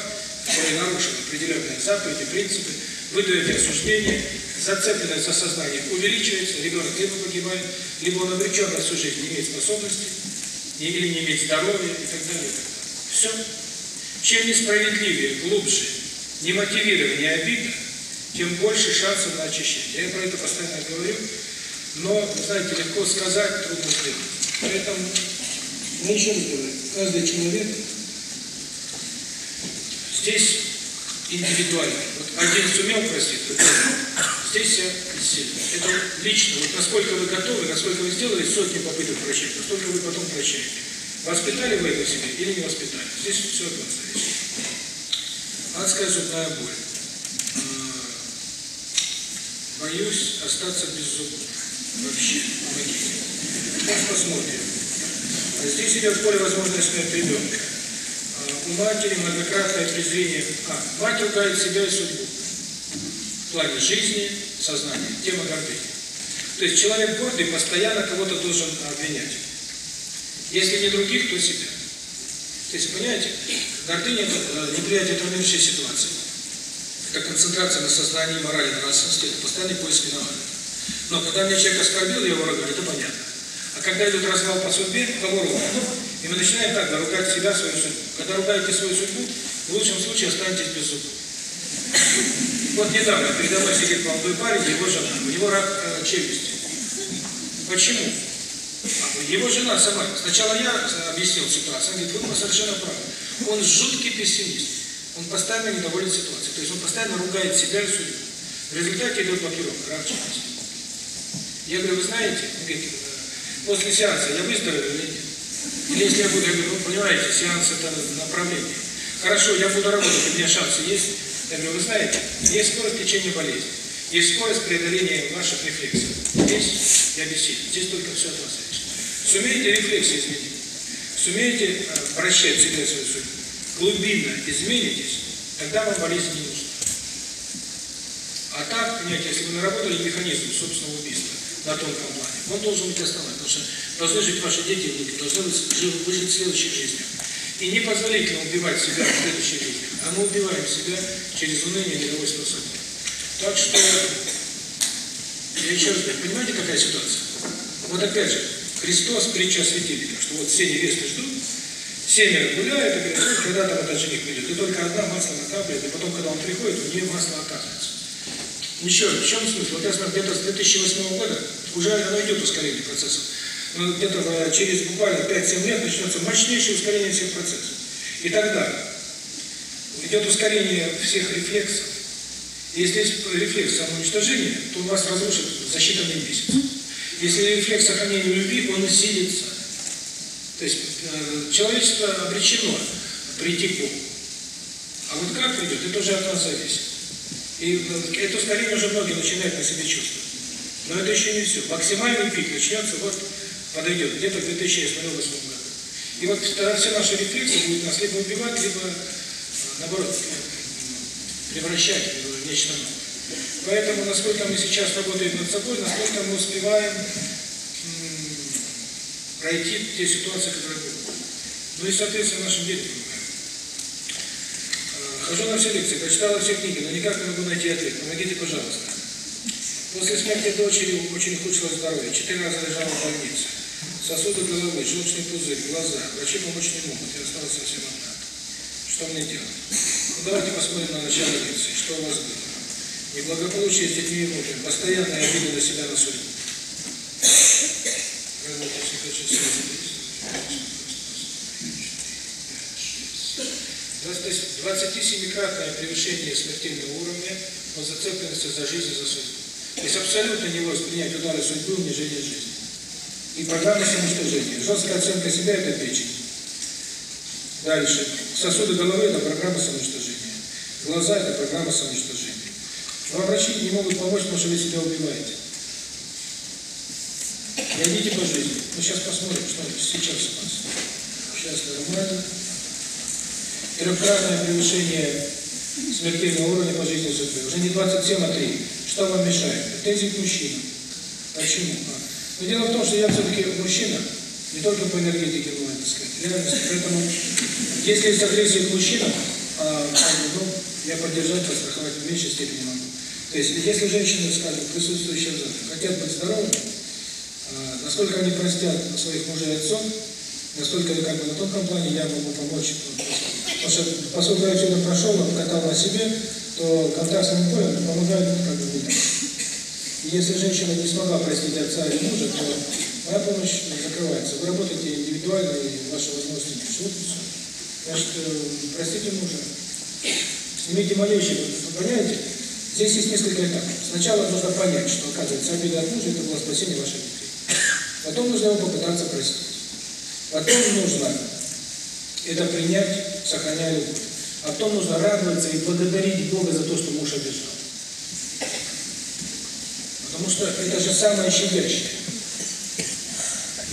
который нарушил определенные заповеди, принципы, вы даете осуждение, зацепленность за сознание увеличивается, ребенок либо погибает, либо он обречен на всю жизнь, не имеет способности, или не иметь здоровья и так далее. Все. Чем несправедливее, глубже, немотивированнее обида, тем больше шансов на очищение. Я про это постоянно говорю, но, знаете, легко сказать, трудно сделать. Поэтому, ну еще раз говорю, каждый человек здесь индивидуально. Вот один сумел простить, здесь все сильно. Это лично, вот насколько вы готовы, насколько вы сделали сотни попыток прощать, насколько вы потом прощаете. Воспитали вы это себе или не воспитали? Здесь все от вас зависит. Адская зубная боль. Боюсь остаться без зубов. Вообще, помогите. Сейчас посмотрим. Здесь идет поле возможной смерти ребенка. У матери многократное презрение. А, мать ругает себя и судьбу. В плане жизни, сознания. Тема гордыни. То есть человек гордый постоянно кого-то должен обвинять. Если не других, то себя. То есть, понимаете, гордыня – это неприятие труднейшей ситуации. это концентрация на сознании, морали, нравственности, это постоянный поиск виноватых. Но когда меня человек оскорбил, я его ругаю, это понятно. А когда идет развал по судьбе, кого ругать? И мы начинаем так, ругать себя, свою судьбу. Когда ругаете свою судьбу, в лучшем случае останетесь без зубов. Вот недавно передо мной сидит молодой парень, его жена, у него рак э, челюсти. Почему? Его жена сама, сначала я объяснил ситуацию, она говорит, вы совершенно правы. Он жуткий пессимист, он постоянно недоволен ситуацией, то есть он постоянно ругает себя и судьбу. В результате идет блокировка, рак челюсти. Я говорю, вы знаете, говорит, после сеанса я выздоровею или нет? Или если я буду, я говорю, ну, понимаете, сеанс это направление. Хорошо, я буду работать, у меня шансы есть. Я говорю, вы знаете, есть скорость течения болезни, есть скорость преодоления ваших рефлексов. Есть и обессилие. Здесь только все от вас зависит. Сумеете рефлексы изменить, сумеете э, прощать себя и свою судьбу, глубинно изменитесь, тогда вам болезнь не нужна. А так, понимаете, если вы наработали механизм собственного убийства на тонком плане, он должен быть основной, потому что должны ваши дети и внуки, должны выжить в следующих жизнях. И непозволительно убивать себя в следующей жизни, а мы убиваем себя через уныние недовольство собой. Так что, я еще раз говорю, понимаете, какая ситуация? Вот опять же, Христос, притча светильника, что вот все невесты ждут, семеро гуляют и говорят, ну, когда там этот жених придет, и только одна масло накапливает, и потом, когда он приходит, у нее масло оказывается. Еще, в чем смысл? Вот я смотрю, где-то с 2008 года уже оно идет ускорение процессов. Но где-то через буквально 5-7 лет начнется мощнейшее ускорение всех процессов. И тогда идет ускорение всех рефлексов. Если есть рефлекс самоуничтожения, то у вас разрушит за считанные месяцы. Если рефлекс сохранения любви, он усилится. То есть э, человечество обречено прийти к Богу. А вот как придет, это уже от нас зависит. И э, это ускорение уже многие начинают на себе чувствовать. Но это еще не все. Максимальный пик начнется, вот подойдет, где-то в 2008 году. И вот тогда все наши рефлексы будут нас либо убивать, либо, э, наоборот, превращать в нечто новое. Поэтому, насколько мы сейчас работаем над собой, насколько мы успеваем пройти те ситуации, которые будут. Ну и, соответственно, нашим детям помогаем. Хожу на все лекции, прочитала все книги, но никак не могу найти ответ. Помогите, пожалуйста. После смерти дочери очень ухудшилось здоровье. Четыре раза лежала в больнице. Сосуды головы, желчный пузырь, глаза. Врачи помочь не могут, я осталась совсем одна. Что мне делать? Ну, давайте посмотрим на начало лекции. Что у вас было? Неблагополучие с детьми и внутренним. Постоянная обида на себя, на судьбу. 27-кратное превышение смертельного уровня по зацепленности за жизнь и за судьбу. То есть абсолютно не может принять удары судьбы, унижение жизни. И программа самоуничтожения. Жесткая оценка себя – это печень. Дальше. Сосуды головы – это программа самоуничтожения. Глаза – это программа самоуничтожения. Вам врачи не могут помочь, потому что вы себя убиваете. И идите по жизни. Мы сейчас посмотрим, что сейчас у нас. Сейчас нормально. Трехкратное превышение смертельного уровня по жизни судьбы. Уже не 27, а 3. Что вам мешает? Претензии к мужчинам. Почему? Но дело в том, что я все-таки мужчина, не только по энергетике, но, так сказать, реальности. Поэтому, если есть агрессия к мужчинам, а, ну, я поддержать, подстраховать в меньшей степени могу. То есть, если женщины, скажем, присутствующие в зале, хотят быть здоровыми, а, насколько они простят своих мужей отцом, настолько как бы на тонком плане я могу помочь. Потому что, поскольку я все прошел, покатал на себе, то контакт с полем помогает как бы. И если женщина не смогла простить отца или мужа, то моя помощь закрывается. Вы работаете индивидуально, и ваши возможности все. Значит, простите мужа. Снимите малейший, вы понимаете? Здесь есть несколько этапов. Сначала нужно понять, что, оказывается, обида от мужа – это было спасение ваших детей. Потом нужно его попытаться простить. Потом нужно это принять, сохраняя любовь. Потом нужно радоваться и благодарить Бога за то, что муж обижал. Потому что это же самое щадящее.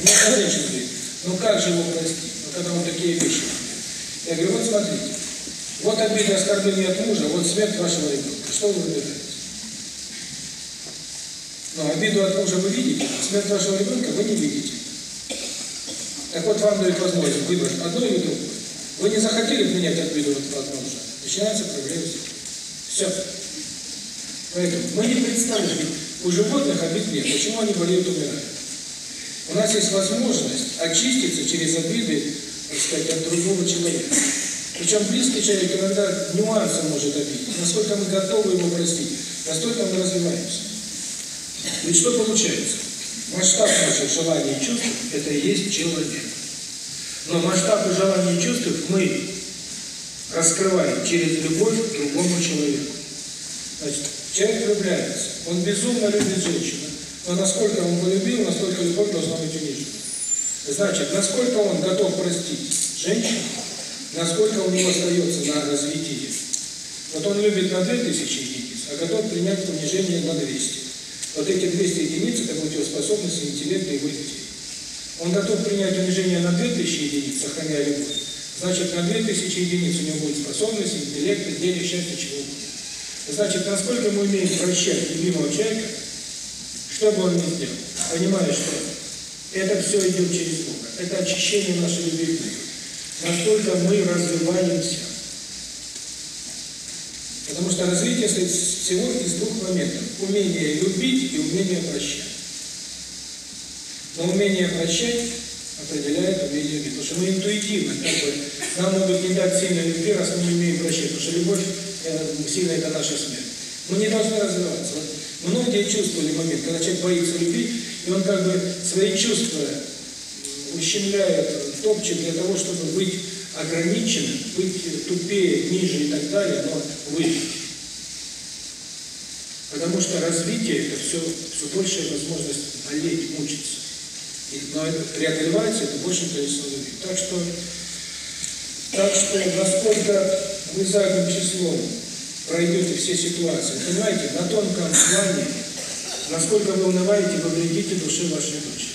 Одна женщина говорит, ну как же его простить, ну когда он такие вещи Я говорю, вот смотрите, вот обида оскорбление от мужа, вот смерть вашего ребенка. Что вы выбираете? Но обиду от мужа вы видите, смерть вашего ребенка вы не видите. Так вот, вам дают возможность выбрать одно или другое. Вы не захотели принять обиду от, мужа, начинается проблема. Все. Поэтому мы не представляем, у животных обид нет. Почему они болеют, умирают? У нас есть возможность очиститься через обиды, так сказать, от другого человека. Причем близкий человек иногда нюансы может обидеть. Насколько мы готовы его простить, настолько мы развиваемся. Ведь что получается? Масштаб наших желаний и чувств – это и есть человек. Но масштабы желаний и чувств мы раскрываем через любовь к другому человеку. Значит, человек влюбляется, он безумно любит женщину, но насколько он полюбил, настолько любовь должна быть унижена. Значит, насколько он готов простить женщину, насколько у него остается на развитие. Вот он любит на 2000 единиц, а готов принять унижение на 200. Вот эти 200 единиц – это будет его способность, интеллект и детей. Он готов принять унижение на 2000 единиц, сохраняя любовь. Значит, на 2000 единиц у него будет способность, интеллект, денег, счастье, чего угодно. Значит, насколько мы умеем прощать любимого человека, что бы он ни сделал, понимая, что это все идет через Бога. Это очищение нашей любви Настолько мы развиваемся. Потому что развитие состоит всего из двух моментов. Умение любить и умение прощать. Но умение прощать определяет умение любить. Потому что мы интуитивно, как бы, нам могут не дать сильной любви, раз мы не умеем прощать. Потому что любовь сильно это наша смерть. Мы не должны развиваться. Вот многие чувствовали момент, когда человек боится любить, и он как бы свои чувства ущемляет, топчет для того, чтобы быть ограниченным, быть тупее, ниже и так далее, но выжить. Потому что развитие – это все, все большая возможность болеть, мучиться. И, но это преодолевается это большим количеством любви. Так что, так что насколько вы задним числом пройдете все ситуации, понимаете, на тонком плане, насколько вы унываете, вы вредите душе вашей дочери.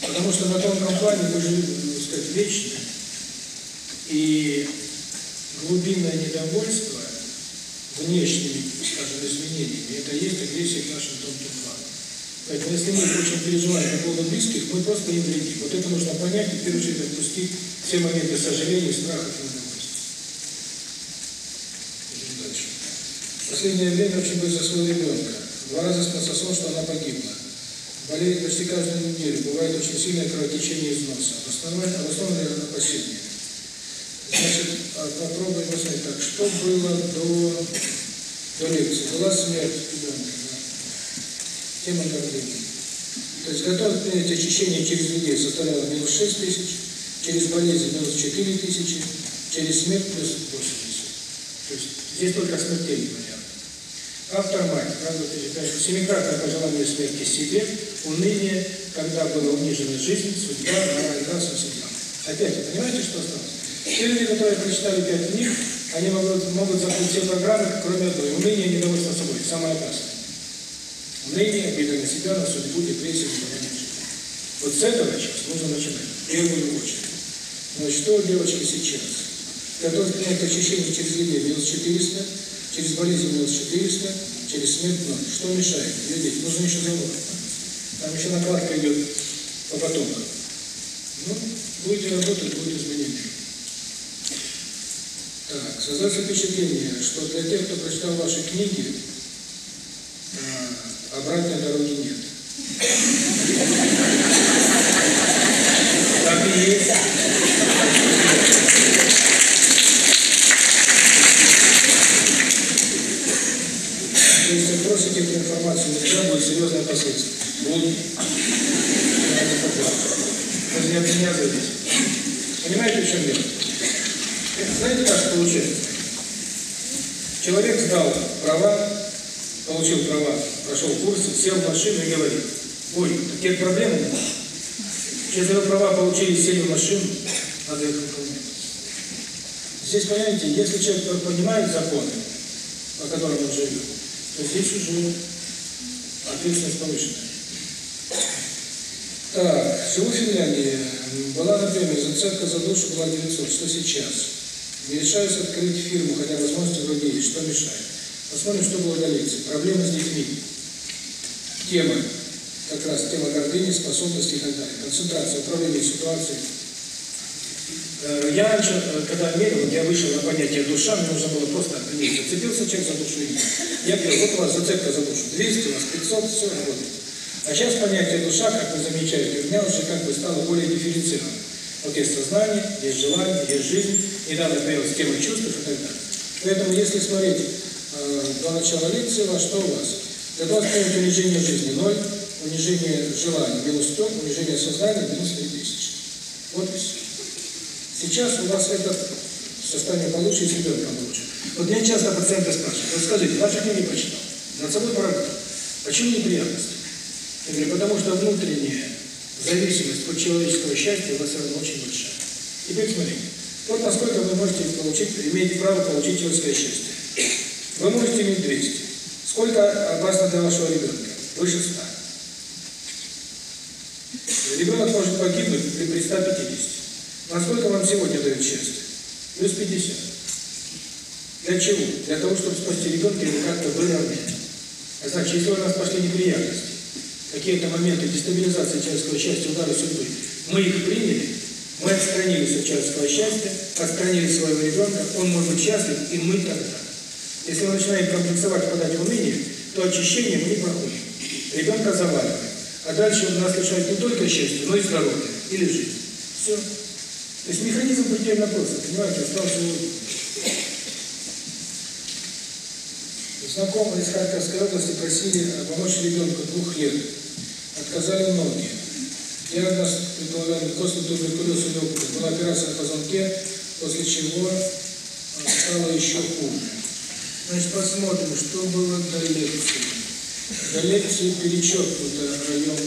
Потому что на тонком плане вы живете, так сказать, вечно, и глубинное недовольство внешними, скажем, изменениями, это есть агрессия к нашим тонким. Поэтому если мы очень переживаем по поводу близких, мы просто им вредим. Вот это нужно понять и в первую очередь отпустить все моменты сожаления, страха и недовольства. Дальше. В последнее время очень за своего ребенка. Два раза снился сон, что она погибла. Болеет почти каждую неделю. Бывает очень сильное кровотечение из носа. Наверное, последнее. Значит, попробуем посмотреть. Так, что было до, до лекции? Была смерть ребенка. Тема гордыни. То есть готовность очищение через людей составляла минус 6 тысяч, через болезнь минус 4 тысячи, через смерть плюс 8 тысяч. То есть здесь только смертельный вариант. Автор мать, правда, семикратное пожелание смерти себе, уныние, когда была унижена жизнь, судьба, мораль, раса, судьба. Опять, вы понимаете, что осталось? Те люди, которые прочитали пять книг, они могут, могут закрыть все программы, кроме одной. Уныние, недовольство собой. Самое опасное. Уныние, обида на себя, на судьбу, депрессия, непонятие жизни. Вот с этого сейчас нужно начинать. В первую очередь. Но что, девочки, сейчас? Готовы принять очищение через людей минус 400, через болезнь минус 400, через смерть 0. Что мешает? Глядите, нужно еще завод. Там еще накладка идет по потомкам. Ну, будете работать, будет изменение. Так, создается впечатление, что для тех, кто прочитал ваши книги, обратной дороги нет. Так и есть. Есть отбросить эту информацию нельзя, будет серьезное последствие. Будут. Это не зависит. Понимаете, в чем дело? Знаете, как получается? Человек сдал права, получил права, прошел курсы, сел в машину и говорит, ой, такие проблемы. Если вы права получили, сели в машину, надо их выполнять. Здесь, понимаете, если человек понимает законы, по которым он живет, то здесь уже ответственность повышенная. Так, живу в Финляндии. Была на премии, зацепка за душу была 900. Что сейчас? Не решаюсь открыть фирму, хотя возможности вроде есть. Что мешает? Посмотрим, что было до лекции. Проблемы с детьми. Тема. Как раз тема гордыни, способности и так далее. Концентрация, управление ситуацией. Э, Я раньше, э, когда мерил, я вышел на понятие душа, мне нужно было просто определить, зацепился человек за душу или. Я говорю, вот у вас зацепка за душу, 200, у вас 500, все работает. А сейчас понятие душа, как вы замечаете, у меня уже как бы стало более дифференцировано. Вот есть сознание, есть желание, есть жизнь, недавно появилась тема чувств и так далее. Поэтому если смотреть э, до начала лекции, во что у вас? Понять унижение жизни 0, унижение желания минус 100, унижение сознания минус 3000. Вот и все. Сейчас у вас это состояние получше, и с ребенком лучше. Вот меня часто пациенты спрашивают, вот скажите, ваши книги прочитал, над собой поработал, почему неприятности? Я говорю, потому что внутренняя зависимость от человеческого счастья у вас все равно очень большая. Теперь смотрите, вот насколько вы можете получить, иметь право получить человеческое счастье. Вы можете иметь 200. Сколько опасно для вашего ребенка? Выше 100. Ребенок может погибнуть при, при 150. Насколько вам сегодня дают счастье? Плюс 50. Для чего? Для того, чтобы спасти ребенка или как-то выровнять. А значит, если у нас пошли неприятности, какие-то моменты дестабилизации человеческого счастья, удары судьбы, мы их приняли, мы отстранились от человеческого счастья, отстранили своего ребенка, он может быть счастлив, и мы тогда. Если мы начинаем комплексовать, впадать в уныние, то очищение мы не проходим. Ребенка заваливаем. А дальше у нас лишают не только счастья, но и здоровья или жизни. Все. То есть механизм предельно просто, понимаете, остался Знакомые из Харьковской области просили помочь ребенку двух лет. Отказали многие. Диагноз предполагаемый костный туберкулез и опыта. Была операция на позвонке, после чего стало еще хуже. Значит, посмотрим, что было до лекции. До лекции перечеркнуто район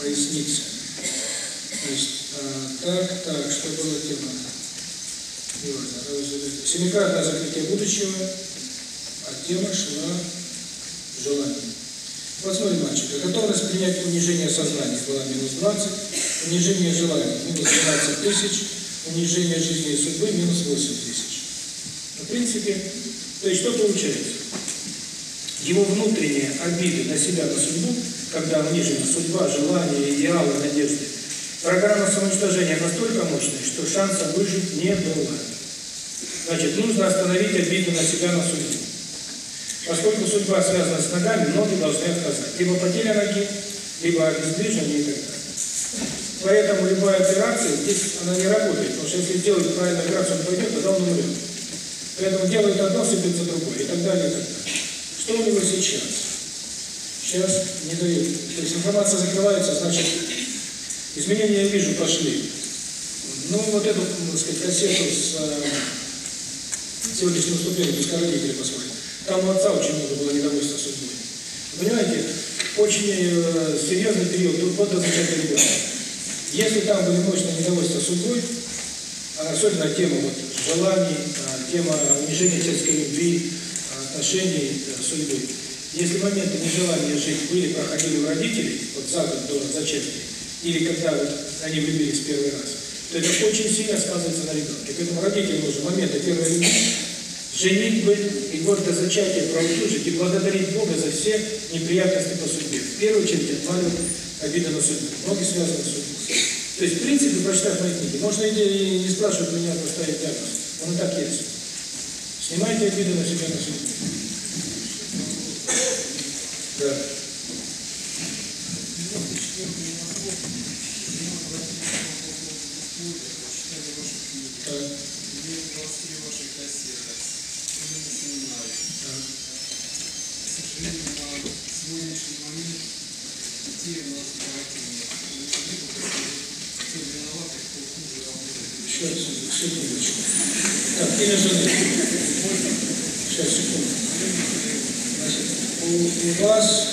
поясницы. Значит, так, так, что было тема? Семикратное закрытие будущего, а тема шла желание. Посмотрим, мальчика. Готовность принять унижение сознания была минус 20, унижение желания минус 12 тысяч, унижение жизни и судьбы минус 8 тысяч. В принципе, то есть что получается? Его внутренние обиды на себя, на судьбу, когда унижена судьба, желание, идеалы, надежды, программа самоуничтожения настолько мощная, что шанса выжить не было. Значит, нужно остановить обиду на себя, на судьбу. Поскольку судьба связана с ногами, ноги должны отказать. Либо потеря ноги, либо обездвижение и так далее. Поэтому любая операция, здесь она не работает, потому что если сделать правильную операцию, он пойдет, тогда он умрет. Поэтому делают одно, сыпется другое, и так далее, и так далее. Что у него сейчас? Сейчас не дают. То есть информация закрывается, значит, изменения я вижу, пошли. Ну, вот эту, так сказать, кассету с э, сегодняшним выступлением, пускай родители посмотрят. Там у отца очень много было недовольства судьбой. Понимаете, очень э, серьезный период, тут до зачатия ребенка. Если там были мощные недовольства судьбой, а особенно тема вот, желаний, а, тема унижения человеческой любви, а, отношений э, судьбы, если моменты нежелания жить были, проходили у родителей, вот за год до зачатия, или когда вот они влюбились первый раз, то это очень сильно сказывается на ребенке. Поэтому родителям нужно моменты первой любви, женитьбы и год до зачатия проутюжить и благодарить Бога за все неприятности по судьбе. В первую очередь отваливать обиды на судьбу. Ноги связаны с судьбой. То есть, в принципе, прочитав мои книги, можно и не спрашивать меня поставить диагноз. Он и так есть. Снимайте обиды на себя, на судьбу. Да. Так. Сейчас, секундочку. Так, имя жены. Сейчас, секунду. Значит, у, у вас,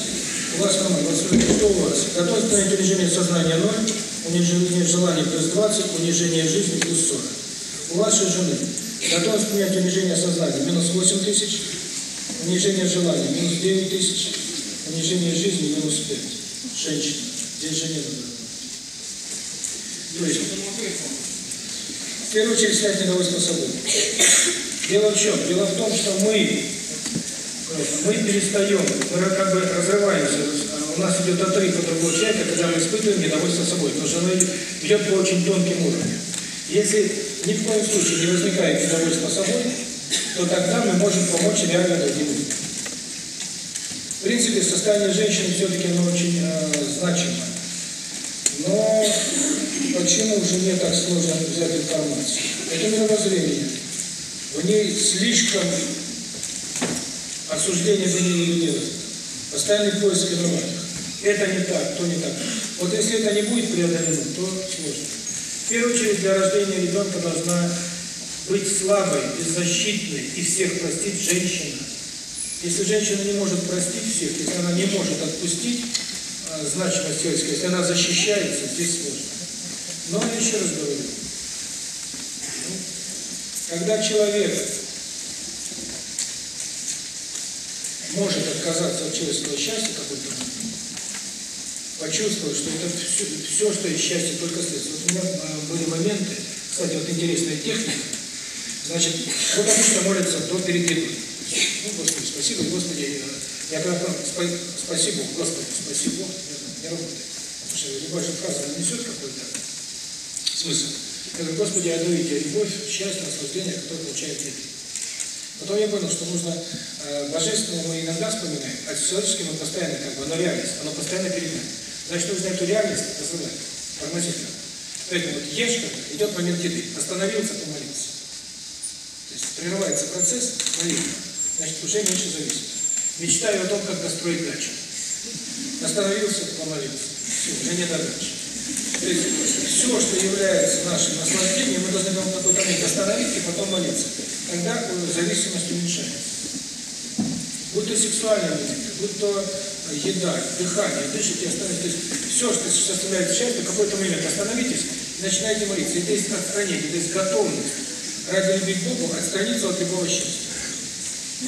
у вас, мама, что у вас? Готовность принять унижение сознания 0, унижение желания плюс 20, унижение жизни плюс 40. У вашей жены готовность принять унижение сознания минус 8 тысяч, унижение желания минус 9 тысяч, унижение жизни минус 5. Женщина. Здесь жене надо. То есть, в первую очередь, снять недовольство собой. Дело в чем? Дело в том, что мы, мы перестаем, мы как бы разрываемся. У нас идет отрыв от другого человека, когда мы испытываем недовольство собой, потому что оно идет по очень тонким уровням. Если ни в коем случае не возникает недовольства собой, то тогда мы можем помочь реально другим людям. В принципе, состояние женщины все-таки оно очень э, значимое. Но почему же мне так сложно взять информацию? Это мировоззрение. В ней слишком осуждение до нее не делает. Постоянный поиск виноватых. Это не так, то не так. Вот если это не будет преодолено, то сложно. В первую очередь для рождения ребенка должна быть слабой, беззащитной и всех простить женщина. Если женщина не может простить всех, если она не может отпустить э, значимость человеческого, если она защищается, здесь сложно. Но я еще раз говорю, когда человек может отказаться от человеческого счастья какой-то момент, почувствовать, что это все, все, что есть счастье, только следствие. Вот у меня э, были моменты, кстати, вот интересная техника, значит, вот обычно молятся до едой. Ну, Господи, спасибо, Господи, э, я когда спа- спасибо, Господи, спасибо, это не работает. Потому что любая же фраза несет какой-то смысл. Я говорю, Господи, я тебе любовь, счастье, наслаждение, которое получает еды. Потом я понял, что нужно э, божественное мы иногда вспоминаем, а человеческое мы постоянно, как бы, оно реальность, оно постоянно перед нами. Значит, нужно эту реальность развивать, тормозить надо. Поэтому вот ешь, когда идет момент еды, остановился, помолился. То есть прерывается процесс молитвы, значит, уже меньше зависит. Мечтаю о том, как достроить дачу. Остановился, помолился. Все, уже не до дачи. То есть все, что является нашим наслаждением, мы должны в какой-то момент остановить и потом молиться. Тогда э, зависимость уменьшается. Будь то сексуальные моменты, будь то э, еда, дыхание, дышите, остановитесь. Все, что составляет счастье, в какой-то момент остановитесь и начинаете молиться. Это есть отстранение, это есть готовность ради любить Богу отстраниться от любого счастья.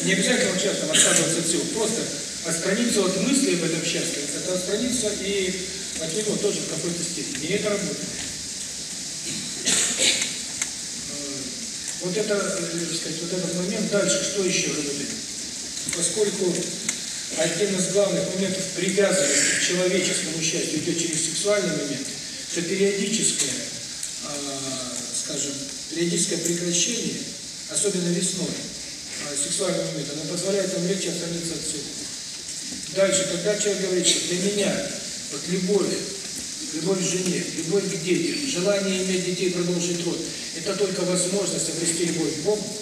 Не обязательно вот сейчас там отказываться от всего, просто отстраниться от мысли об этом счастье, это отстраниться и от него тоже в какой-то степени. И это работает. Вот это, э, сказать, вот этот момент, дальше что еще работает? Поскольку один из главных моментов привязанности к человеческому счастью идет через сексуальный момент, то периодическое, э, скажем, периодическое прекращение, особенно весной, э, сексуального момента, оно позволяет нам легче отстраниться от всего. Дальше, когда человек говорит, что для меня вот любовь, любовь к жене, любовь к детям, желание иметь детей, продолжить род, это только возможность обрести любовь к Богу,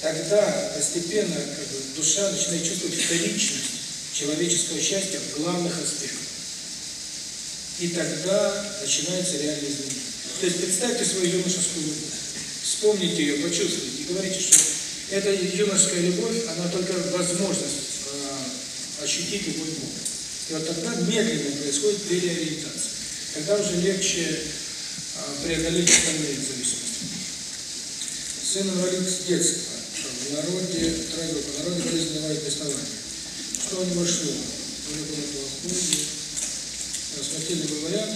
тогда постепенно как бы, душа начинает чувствовать вторичность человеческого счастья в главных аспектах. И тогда начинается реальное изменение. То есть представьте свою юношескую любовь, вспомните ее, почувствуйте и говорите, что эта юношеская любовь, она только возможность э, ощутить любовь к Богу. И вот тогда медленно происходит переориентация. Тогда уже легче э, преодолеть остальные зависимости. Сын инвалид с детства. В народе, группа, в народе болезнь бывает беснование. Что у него шло? У него было плохое, смертельно говорят,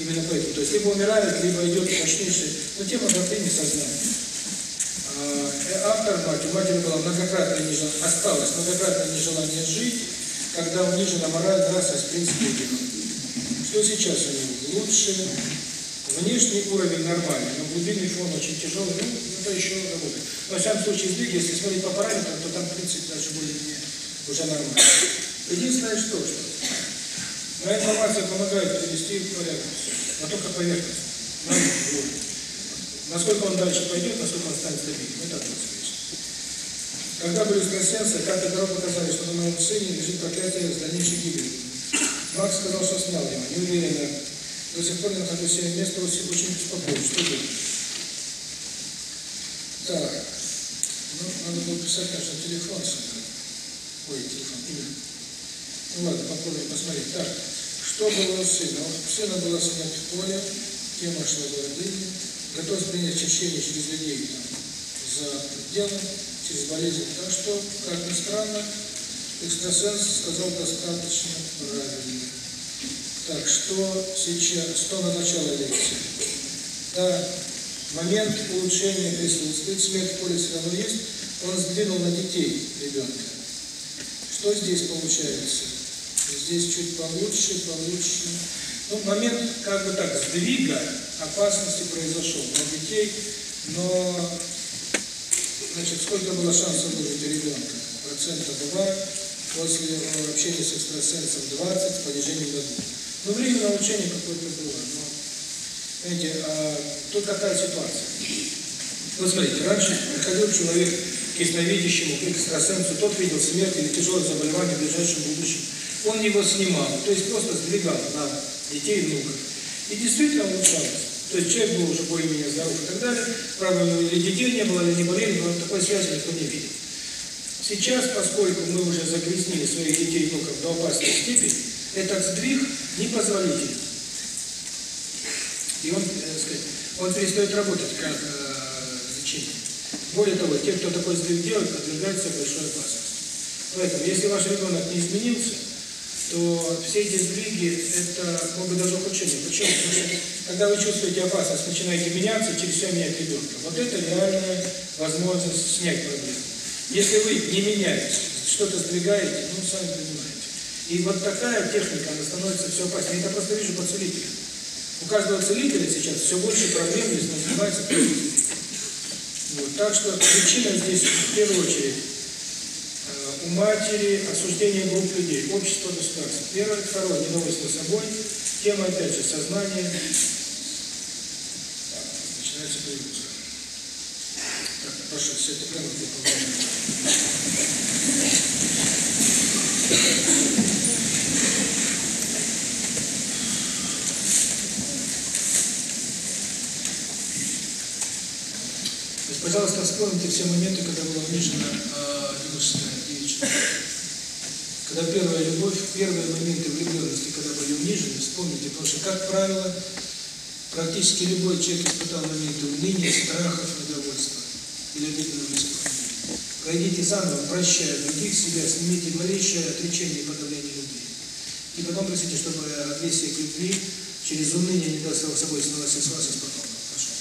именно поэтому. То есть либо умирает, либо идет мощнейший, но тема гордыни сознания. А, автор мать, у матери было многократное нежелание, осталось многократное нежелание жить, когда унижена мораль, нравственность, принципы. Что сейчас у него? Лучше, внешний уровень нормальный, но глубинный фон очень тяжелый, ну, это еще работает. Но, во всяком случае, сдвиг, если смотреть по параметрам, то там, в принципе, дальше более-менее уже нормально. Единственное, что, что моя информация помогает привести в порядок все, но только поверхность. Глубже. Насколько он дальше пойдет, насколько он станет стабильным, это конечно. Когда были экстрасенсы, как Таро показали, что на моем сыне лежит проклятие с дальнейшей гибелью. Макс сказал, что снял его, не уверен. До сих пор не нахожу себе место, очень беспокоит. Что делать? Так, ну, надо было писать, конечно, телефон сюда. Ой, телефон, имя. Ну ладно, попробуем посмотреть. Так, что было у сына? У сына была в поле, тема шла гордыни, готовность принять очищение через людей там, за пределом, через болезнь. Так что, как ни странно, экстрасенс сказал достаточно правильно. Так, что сейчас, что на начало лекции? Да, момент улучшения присутствует, смерть в поле все равно есть, он сдвинул на детей ребенка. Что здесь получается? Здесь чуть получше, получше. Ну, момент как бы так сдвига опасности произошел на детей, но значит, сколько было шансов выжить у ребенка? Процента 2, после общения с экстрасенсом 20, с понижением до 2. Ну, время научения какое-то было. Но, знаете, а, тут какая ситуация? Вот смотрите, раньше приходил человек к ясновидящему, к экстрасенсу, тот видел смерть или тяжелое заболевание в ближайшем будущем. Он его снимал, то есть просто сдвигал на детей и внуков. И действительно улучшалось. То есть человек был уже более-менее здоров и так далее, правда, или детей не было, или не болели, но такой связи никто не видел. Сейчас, поскольку мы уже загрязнили своих детей и внуков до опасной степени, этот сдвиг непозволительный. И он, так сказать, он перестает работать как э, лечение. Более того, те, кто такой сдвиг делает, подвергаются большой опасности. Поэтому, если ваш ребенок не изменился, то все эти сдвиги – это могут даже ухудшение. Почему? Потому что, когда вы чувствуете опасность, начинаете меняться, через все менять ребенка. Вот это реальная возможность снять проблему. Если вы не меняетесь, что-то сдвигаете, ну, сами понимаете. И вот такая техника, она становится все опаснее. Я это просто вижу по целителям. У каждого целителя сейчас все больше проблем, если он вот. Так что причина здесь в первую очередь у матери осуждение групп людей, общество, государство. Первое, второе, недовольство собой. Тема, опять же, сознание. Так, начинается перегрузка. Так, прошу, все это прямо Пожалуйста, вспомните все моменты, когда была унижена э, юношеская девичья. Когда первая любовь, первые моменты влюбленности, когда были унижены, вспомните, потому что, как правило, практически любой человек испытал моменты уныния, страхов, недовольства или близких людей. Пройдите заново, прощая других себя, снимите малейшее отречение и подавление любви. И потом просите, чтобы агрессия к любви через уныние не дал собой снялась с вас и спокойно. Прошу.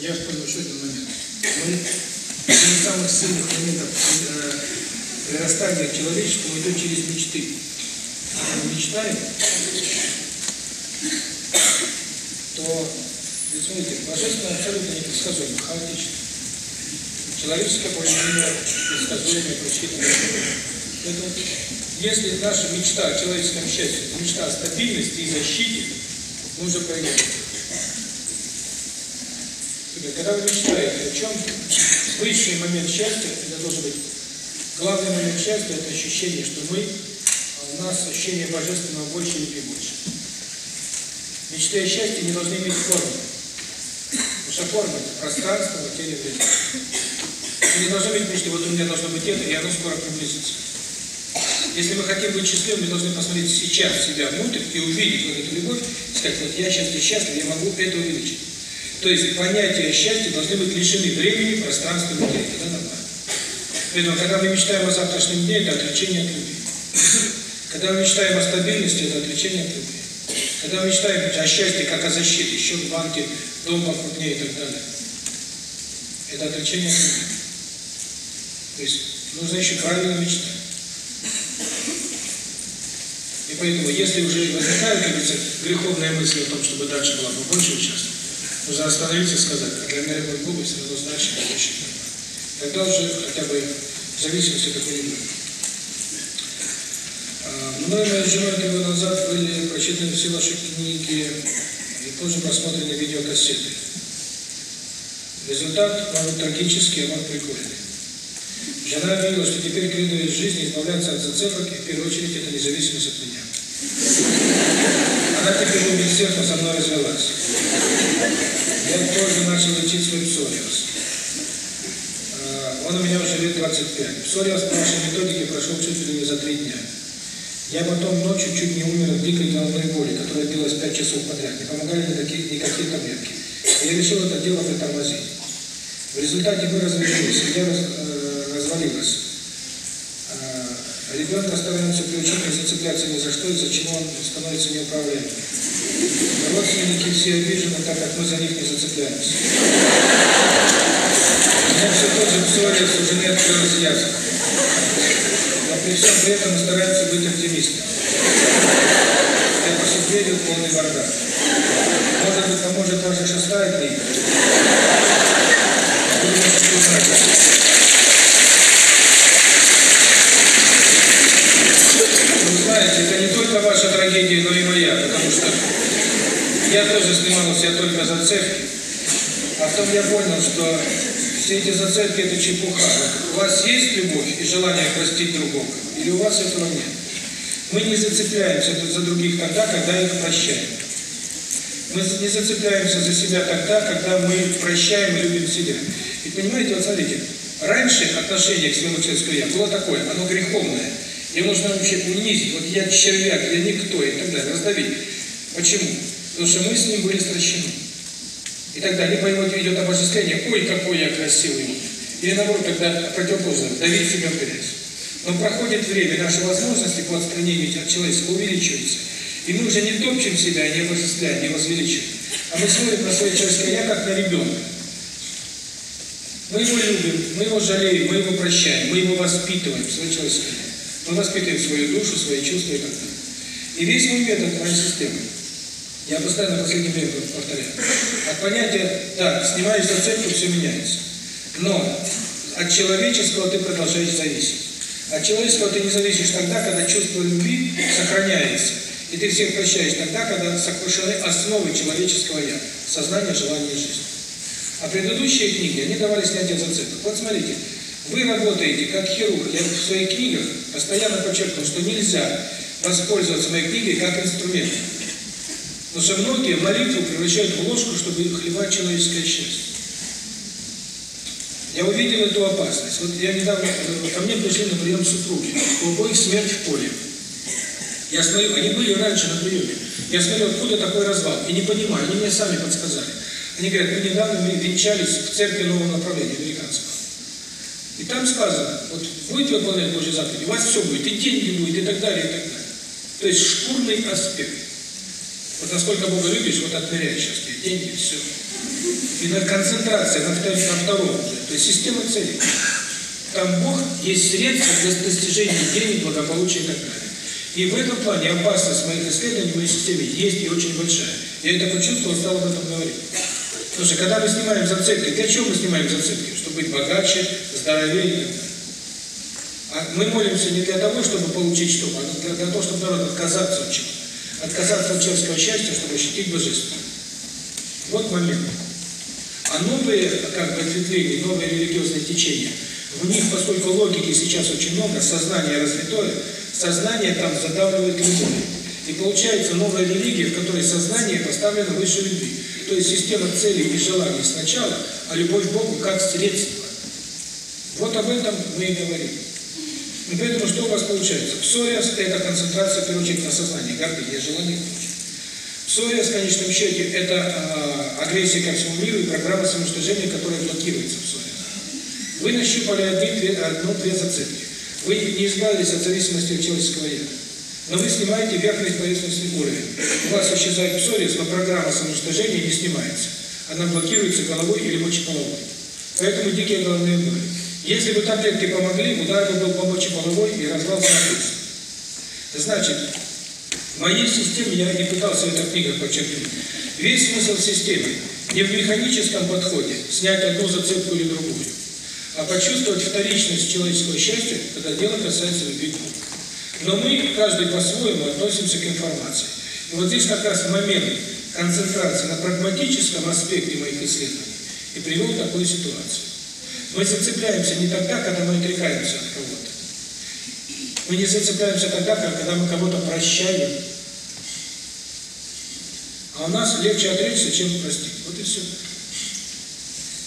Я понял еще один момент. Мы один из самых сильных моментов э, прирастания к человеческому идет через мечты. Когда мы мечтаем, то, ведь смотрите, божественное абсолютно непредсказуемо, хаотично. Человеческое поведение предсказуемое, просчитанное. Поэтому, если наша мечта о человеческом счастье, это мечта о стабильности и защите, уже проиграем. Когда вы мечтаете о чем-то, высший момент счастья, это должен быть главный момент счастья, это ощущение, что мы, а у нас ощущение божественного больше любви больше. Мечты о счастье не должны иметь формы. Потому что форма – это пространство, материя, время. И не должно быть мечты, вот у меня должно быть это, и оно скоро приблизится. Если мы хотим быть счастливыми, мы должны посмотреть сейчас себя внутрь и увидеть вот эту любовь, и сказать, вот я счастлив, счастлив, я могу это увеличить. То есть понятия счастья должны быть лишены времени, пространства, материи. Тогда нормально. Поэтому, когда мы мечтаем о завтрашнем дне, это отречение от любви. Когда мы мечтаем о стабильности, это отречение от любви. Когда мы мечтаем о счастье, как о защите, счет в банке, дом покрупнее и так далее, это отречение от любви. То есть нужно еще правильно мечтать. И поэтому, если уже возникают, как говорится, греховные мысли о том, чтобы дальше была побольше участия, нужно остановиться и сказать, а для меня будет глупость, надо дальше побольше. Тогда уже хотя бы зависимости такой не будет. А, Мной и женой назад были прочитаны все ваши книги и позже просмотрены видеокассеты. Результат, может, трагический, а может, прикольный. Жена объявила, что теперь из жизни избавляться от зацепок, и в первую очередь это независимость от меня. Она теперь но со мной развелась. Я тоже начал лечить свой псориаз. Он у меня уже лет 25. Псориаз по вашей методике прошел чуть ли не за три дня. Я потом ночью чуть не умер от дикой головной боли, которая длилась 5 часов подряд. Не помогали никакие, никакие таблетки. Я решил это дело притормозить. В результате мы развалились, семья раз, э, развалилась. А, ребенка стараемся приучить не зацепляться ни за что, из-за чего он становится неуправляемым. Родственники все обижены, так как мы за них не зацепляемся. У все тот же псориаз, уже нет разъязок. Но при всем при этом мы стараемся быть оптимистами. Я посидели полный бардак. Может быть, поможет ваша шестая книга? Будем узнать. Вы знаете, это не только ваша трагедия, но и моя, потому что я тоже себя только зацепки, а потом я понял, что все эти зацепки – это чепуха. У вас есть любовь и желание простить другого, или у вас этого нет? Мы не зацепляемся за других тогда, когда их прощаем. Мы не зацепляемся за себя тогда, когда мы прощаем и любим себя. И понимаете, вот смотрите, раньше отношение к своему человеческому «я» было такое, оно греховное. Его нужно вообще унизить, вот я червяк, я никто и так далее, раздавить. Почему? Потому что мы с ним были сращены. И тогда либо его идет обожествление, ой, какой я красивый, или наоборот, тогда противоположно, давить себя в грязь. Но проходит время, наши возможности по отстранению от человеческого увеличиваются. И мы уже не топчем себя, не обожествляем, не возвеличиваем. А мы смотрим на свое человеческое «я» как на ребенка. Мы его любим, мы его жалеем, мы его прощаем, мы его воспитываем, свое человеческое «я». Мы воспитываем свою душу, свои чувства и так далее. И весь мой метод моей системы, я постоянно в последнее время повторяю, от понятия «так, снимаешь зацепку, все меняется». Но от человеческого ты продолжаешь зависеть. От человеческого ты не зависишь тогда, когда чувство любви сохраняется. И ты всех прощаешь тогда, когда сокрушены основы человеческого «я» – сознание, желание, жизнь. А предыдущие книги, они давали снятие зацепок. Вот смотрите, вы работаете как хирург. Я в своих книгах постоянно подчеркиваю, что нельзя воспользоваться моей книгой как инструментом. Потому что многие молитву превращают в ложку, чтобы хлебать человеческое счастье. Я увидел эту опасность. Вот я недавно, ко мне пришли на прием супруги. У обоих смерть в поле. Я смотрю, они были раньше на приеме. Я смотрю, откуда такой развал. И не понимаю, они мне сами подсказали. Они говорят, мы недавно венчались в церкви нового направления, американского. И там сказано, вот будете выполнять Божьи заповеди, у вас все будет, и деньги будет, и так далее, и так далее. То есть шкурный аспект. Вот насколько Бога любишь, вот отмеряй сейчас тебе деньги, все. И на концентрация на, втор, на втором уже, то есть система целей. Там Бог есть средства для достижения денег, благополучия и так далее. И в этом плане опасность моих исследований в моей системе есть и очень большая. Я это почувствовал, стал об этом говорить. Потому что когда мы снимаем зацепки, для чего мы снимаем зацепки? Чтобы быть богаче, здоровее и так далее. А мы молимся не для того, чтобы получить что-то, а для, для того, чтобы народ отказаться от чего-то. Отказаться от человеческого счастья, чтобы ощутить божество. Вот момент. А новые, как бы, ответвления, новые религиозные течения, в них, поскольку логики сейчас очень много, сознание развитое, сознание там задавливает любовь. И получается новая религия, в которой сознание поставлено выше любви. То есть система целей и желаний сначала, а любовь к Богу как средство. Вот об этом мы и говорим. И поэтому что у вас получается? Псориаз – это концентрация, в на сознании, гордыня, желание получить. Псориаз, в конечном счете, это э, агрессия ко всему миру и программа самоуничтожения, которая блокируется псориазом. Вы нащупали одну-две зацепки. Вы не избавились от зависимости от человеческого «я». Но вы снимаете верхний поверхностный уровень. У вас исчезает псориаз, но программа самоуничтожения не снимается. Она блокируется головой или мочеполовой. Поэтому дикие головные боли. Если бы таблетки помогли, удар бы был по мочеполовой и развал соответственно. Значит, В моей системе, я не пытался в этой книге подчеркнуть, весь смысл системы не в механическом подходе, снять одну зацепку или другую, а почувствовать вторичность человеческого счастья, когда дело касается любви. Но мы, каждый по-своему, относимся к информации. И вот здесь как раз момент концентрации на прагматическом аспекте моих исследований и привел к такой ситуации. Мы зацепляемся не тогда, когда мы отрекаемся от кого-то. Мы не зацепляемся тогда, когда мы кого-то прощаем. А у нас легче отречься, чем простить. Вот и все.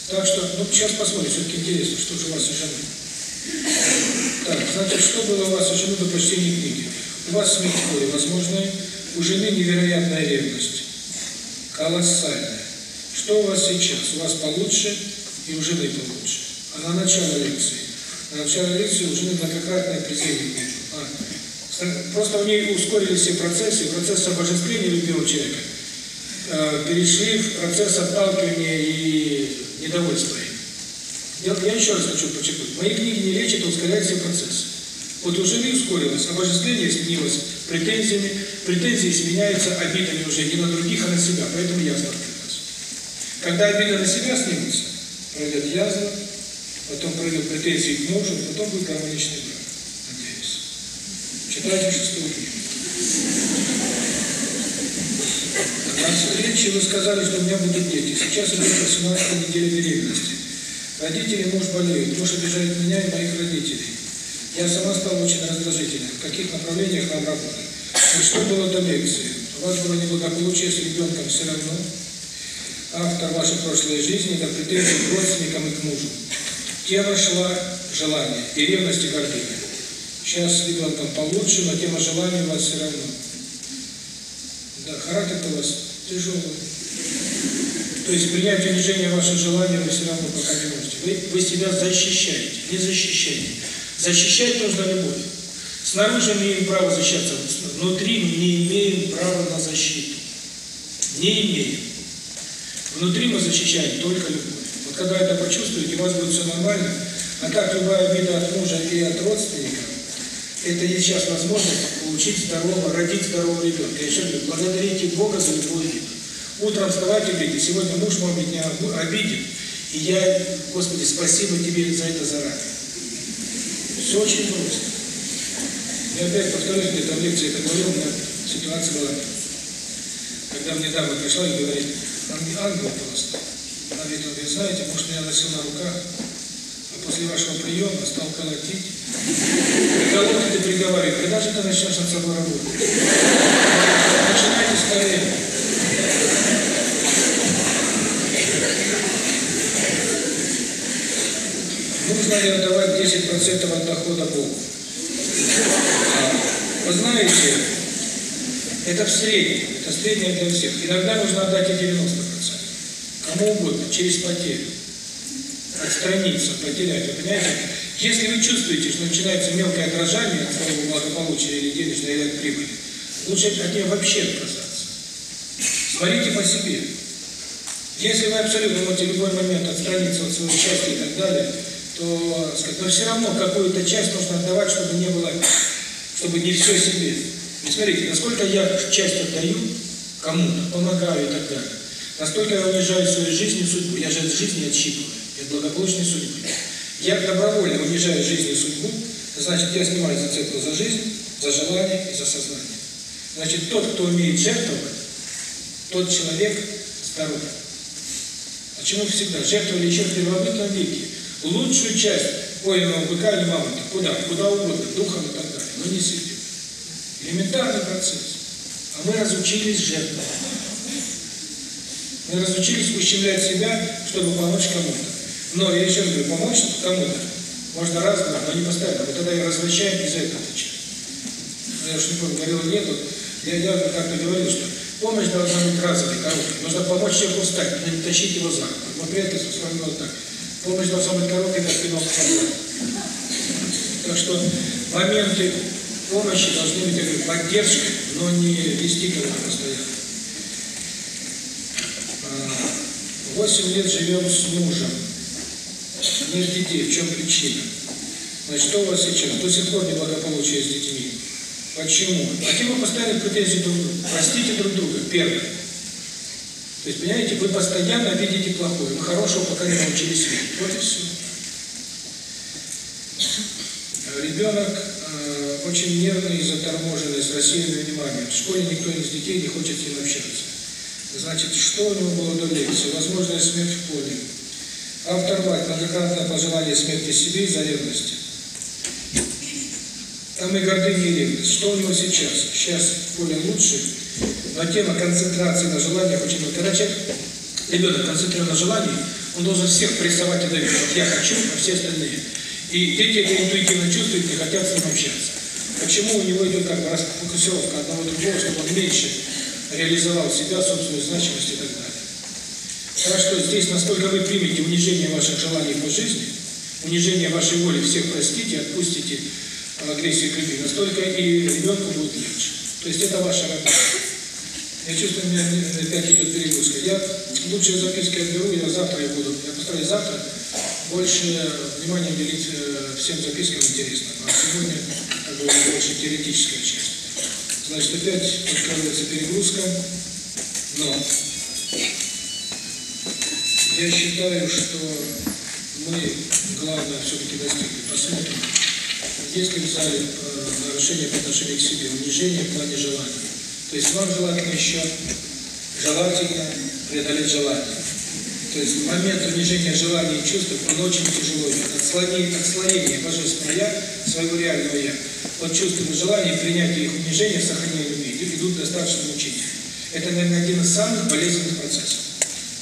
Так что, ну, сейчас посмотрим, все-таки интересно, что же у вас у жены. Так, значит, что было у вас у жены до прочтения книги? У вас смерть в поле возможная, у жены невероятная ревность. Колоссальная. Что у вас сейчас? У вас получше и у жены получше. А на начало лекции? На начало лекции у жены многократное мужу. А, просто у нее ускорились все процессы, процесс обожествления любимого человека э, перешли в процесс отталкивания и недовольства. Я, я еще раз хочу подчеркнуть. Мои книги не лечат, а ускоряют все процессы. Вот у жены ускорилось, обожествление сменилось претензиями, претензии сменяются обидами уже не на других, а на себя, поэтому язва открылась. Когда обида на себя снимется, пройдет язва, потом пройдет претензии к мужу, потом будет гармоничный брак. Надеюсь. Читайте шестую книгу. На встрече вы сказали, что у меня будут дети. Сейчас идет 18 неделя беременности. Родители муж болеют. Муж обижает меня и моих родителей. Я сама стала очень раздражительной. В каких направлениях нам работать? И что было до лекции? У вас было неблагополучие с ребенком все равно. Автор вашей прошлой жизни – это претензии к родственникам и к мужу. Тема шла желание и ревность и гордыня. Сейчас с ребенком получше, но тема желания у вас все равно. Да, характер-то у вас тяжелый. То есть принять унижение ваших желаний вы все равно пока не можете. Вы, вы себя защищаете, не защищаете. Защищать нужно любовь. Снаружи мы имеем право защищаться, внутри мы не имеем права на защиту. Не имеем. Внутри мы защищаем только любовь. Вот когда это почувствуете, у вас будет все нормально. А так любая обида от мужа и от родственников, это есть сейчас возможность получить здорового, родить здорового ребенка. Еще говорю, благодарите Бога за любую обиду. Утром вставайте и сегодня муж мой меня обидел, и я, Господи, спасибо тебе за это заранее. Все очень просто. Я опять повторюсь, где-то в лекции это говорил, у меня ситуация была, когда мне дама пришла и говорит, ангел просто. Он говорит, знаете, муж меня носил на руках, а после вашего приема стал колотить. Колотит и приговаривает, когда же ты начнешь над собой работать? Начинайте скорее. Нужно ли отдавать 10% от дохода Богу? Вы знаете, это в среднем, это среднее для всех. Иногда нужно отдать и 90%. Кому угодно, через потерю. Отстраниться, потерять. Вы понимаете? Если вы чувствуете, что начинается мелкое дрожание от своего благополучия или денежной, или от прибыли, лучше от нее вообще отказаться. Смотрите по себе. Если вы абсолютно можете в любой момент отстраниться от своего счастья и так далее, то, сказать, но все равно какую-то часть нужно отдавать, чтобы не было, чтобы не все себе. И смотрите, насколько я часть отдаю кому-то, помогаю и так далее, настолько я унижаю свою жизнь и судьбу. Я же от жизни отщипываю, от благополучной судьбы. Я добровольно унижаю жизнь и судьбу, значит, я снимаю зацепку за жизнь, за желание и за сознание. Значит, тот, кто умеет жертвовать, тот человек здоров. Почему всегда? Жертвовали еще в первобытном веке. Лучшую часть пойманного быка или мамонта, куда? Куда угодно, духом и так далее, но не себе. Элементарный процесс. А мы разучились жертвовать. Мы разучились ущемлять себя, чтобы помочь кому-то. Но, я еще говорю, помочь кому-то можно раз-два, но не постоянно. Мы тогда и развращаем, и за это отвечаем. Я уж не помню, говорил нет, вот, я, я как-то говорил, что помощь должна быть разовой, короткой. Нужно помочь человеку встать, но не тащить его за руку. Вот приятельство сформировано так. Помощь должна быть короткой, как пинок Так что моменты помощи должны быть, я говорю, поддержкой, но не вести кого-то постоянно. Восемь лет живем с мужем. Нет детей. В чем причина? Значит, что у вас сейчас? До сих пор неблагополучие с детьми. Почему? Какие вы постоянно претензии друг другу? Простите друг друга. Первое. То есть, понимаете, вы постоянно видите плохое. Вы хорошего пока не научились видеть. Вот и все. Ребенок э, очень нервный и заторможенный, с рассеянным вниманием. В школе никто из детей не хочет с ним общаться. Значит, что у него было до лекции? Возможная смерть в поле. Автор мать, многократное пожелание смерти себе из-за ревности. Там и гордыня, и ревность. Что у него сейчас? Сейчас в поле лучше, но тема концентрации на желаниях очень много. Когда человек, ребенок концентрирует на желании, он должен всех прессовать и давить. Вот я хочу, а все остальные. И дети это интуитивно чувствуют, не хотят с ним общаться. Почему у него идет как бы расфокусировка одного другого, чтобы он меньше реализовал себя, собственную значимость и так далее. Так что здесь настолько вы примете унижение ваших желаний по жизни, унижение вашей воли, всех простите, отпустите агрессию к любви, настолько и ребенку будет легче. То есть это ваша работа. Я чувствую, у меня опять идет перегрузка. Я лучшие записки отберу, я завтра я буду, я постараюсь завтра больше внимания уделить э, всем запискам интересным. А сегодня как бы больше теоретическая часть. Значит, опять открывается перегрузка, но я считаю, что мы главное все-таки достигли. Посмотрим, есть ли в зале э, нарушение по отношению к себе, унижение в плане желания. То есть вам желательно еще желательно преодолеть желание. То есть в момент унижения желаний и чувств он очень тяжело идет. Отслонение, отслоение божественного я, своего реального я. От чувств и желаний, принятие их унижения, сохранение любви идут достаточно мучительно. Это, наверное, один из самых болезненных процессов.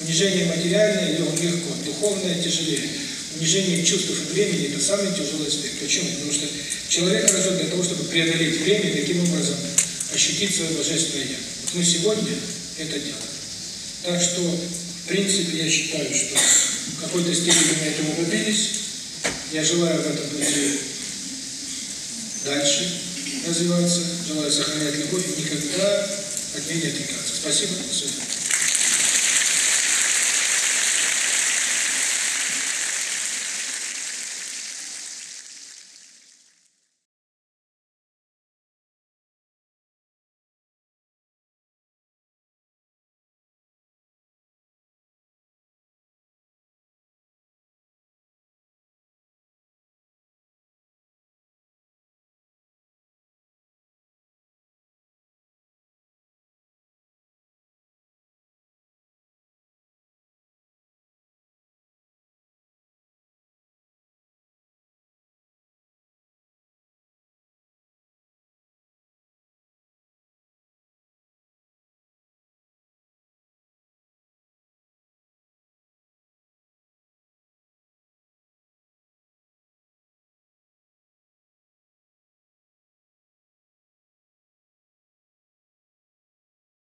Унижение материальное легко, духовное тяжелее. Унижение чувств и времени – это самый тяжелый аспект. Почему? Потому что человек рожден для того, чтобы преодолеть время таким образом ощутить свое божественное я. Вот мы сегодня это делаем. Так что, в принципе, я считаю, что в какой-то степени мы этому добились. Я желаю в этом пути дальше развиваться, желаю сохранять любовь и никогда от нее не отрекаться. Спасибо. До свидания.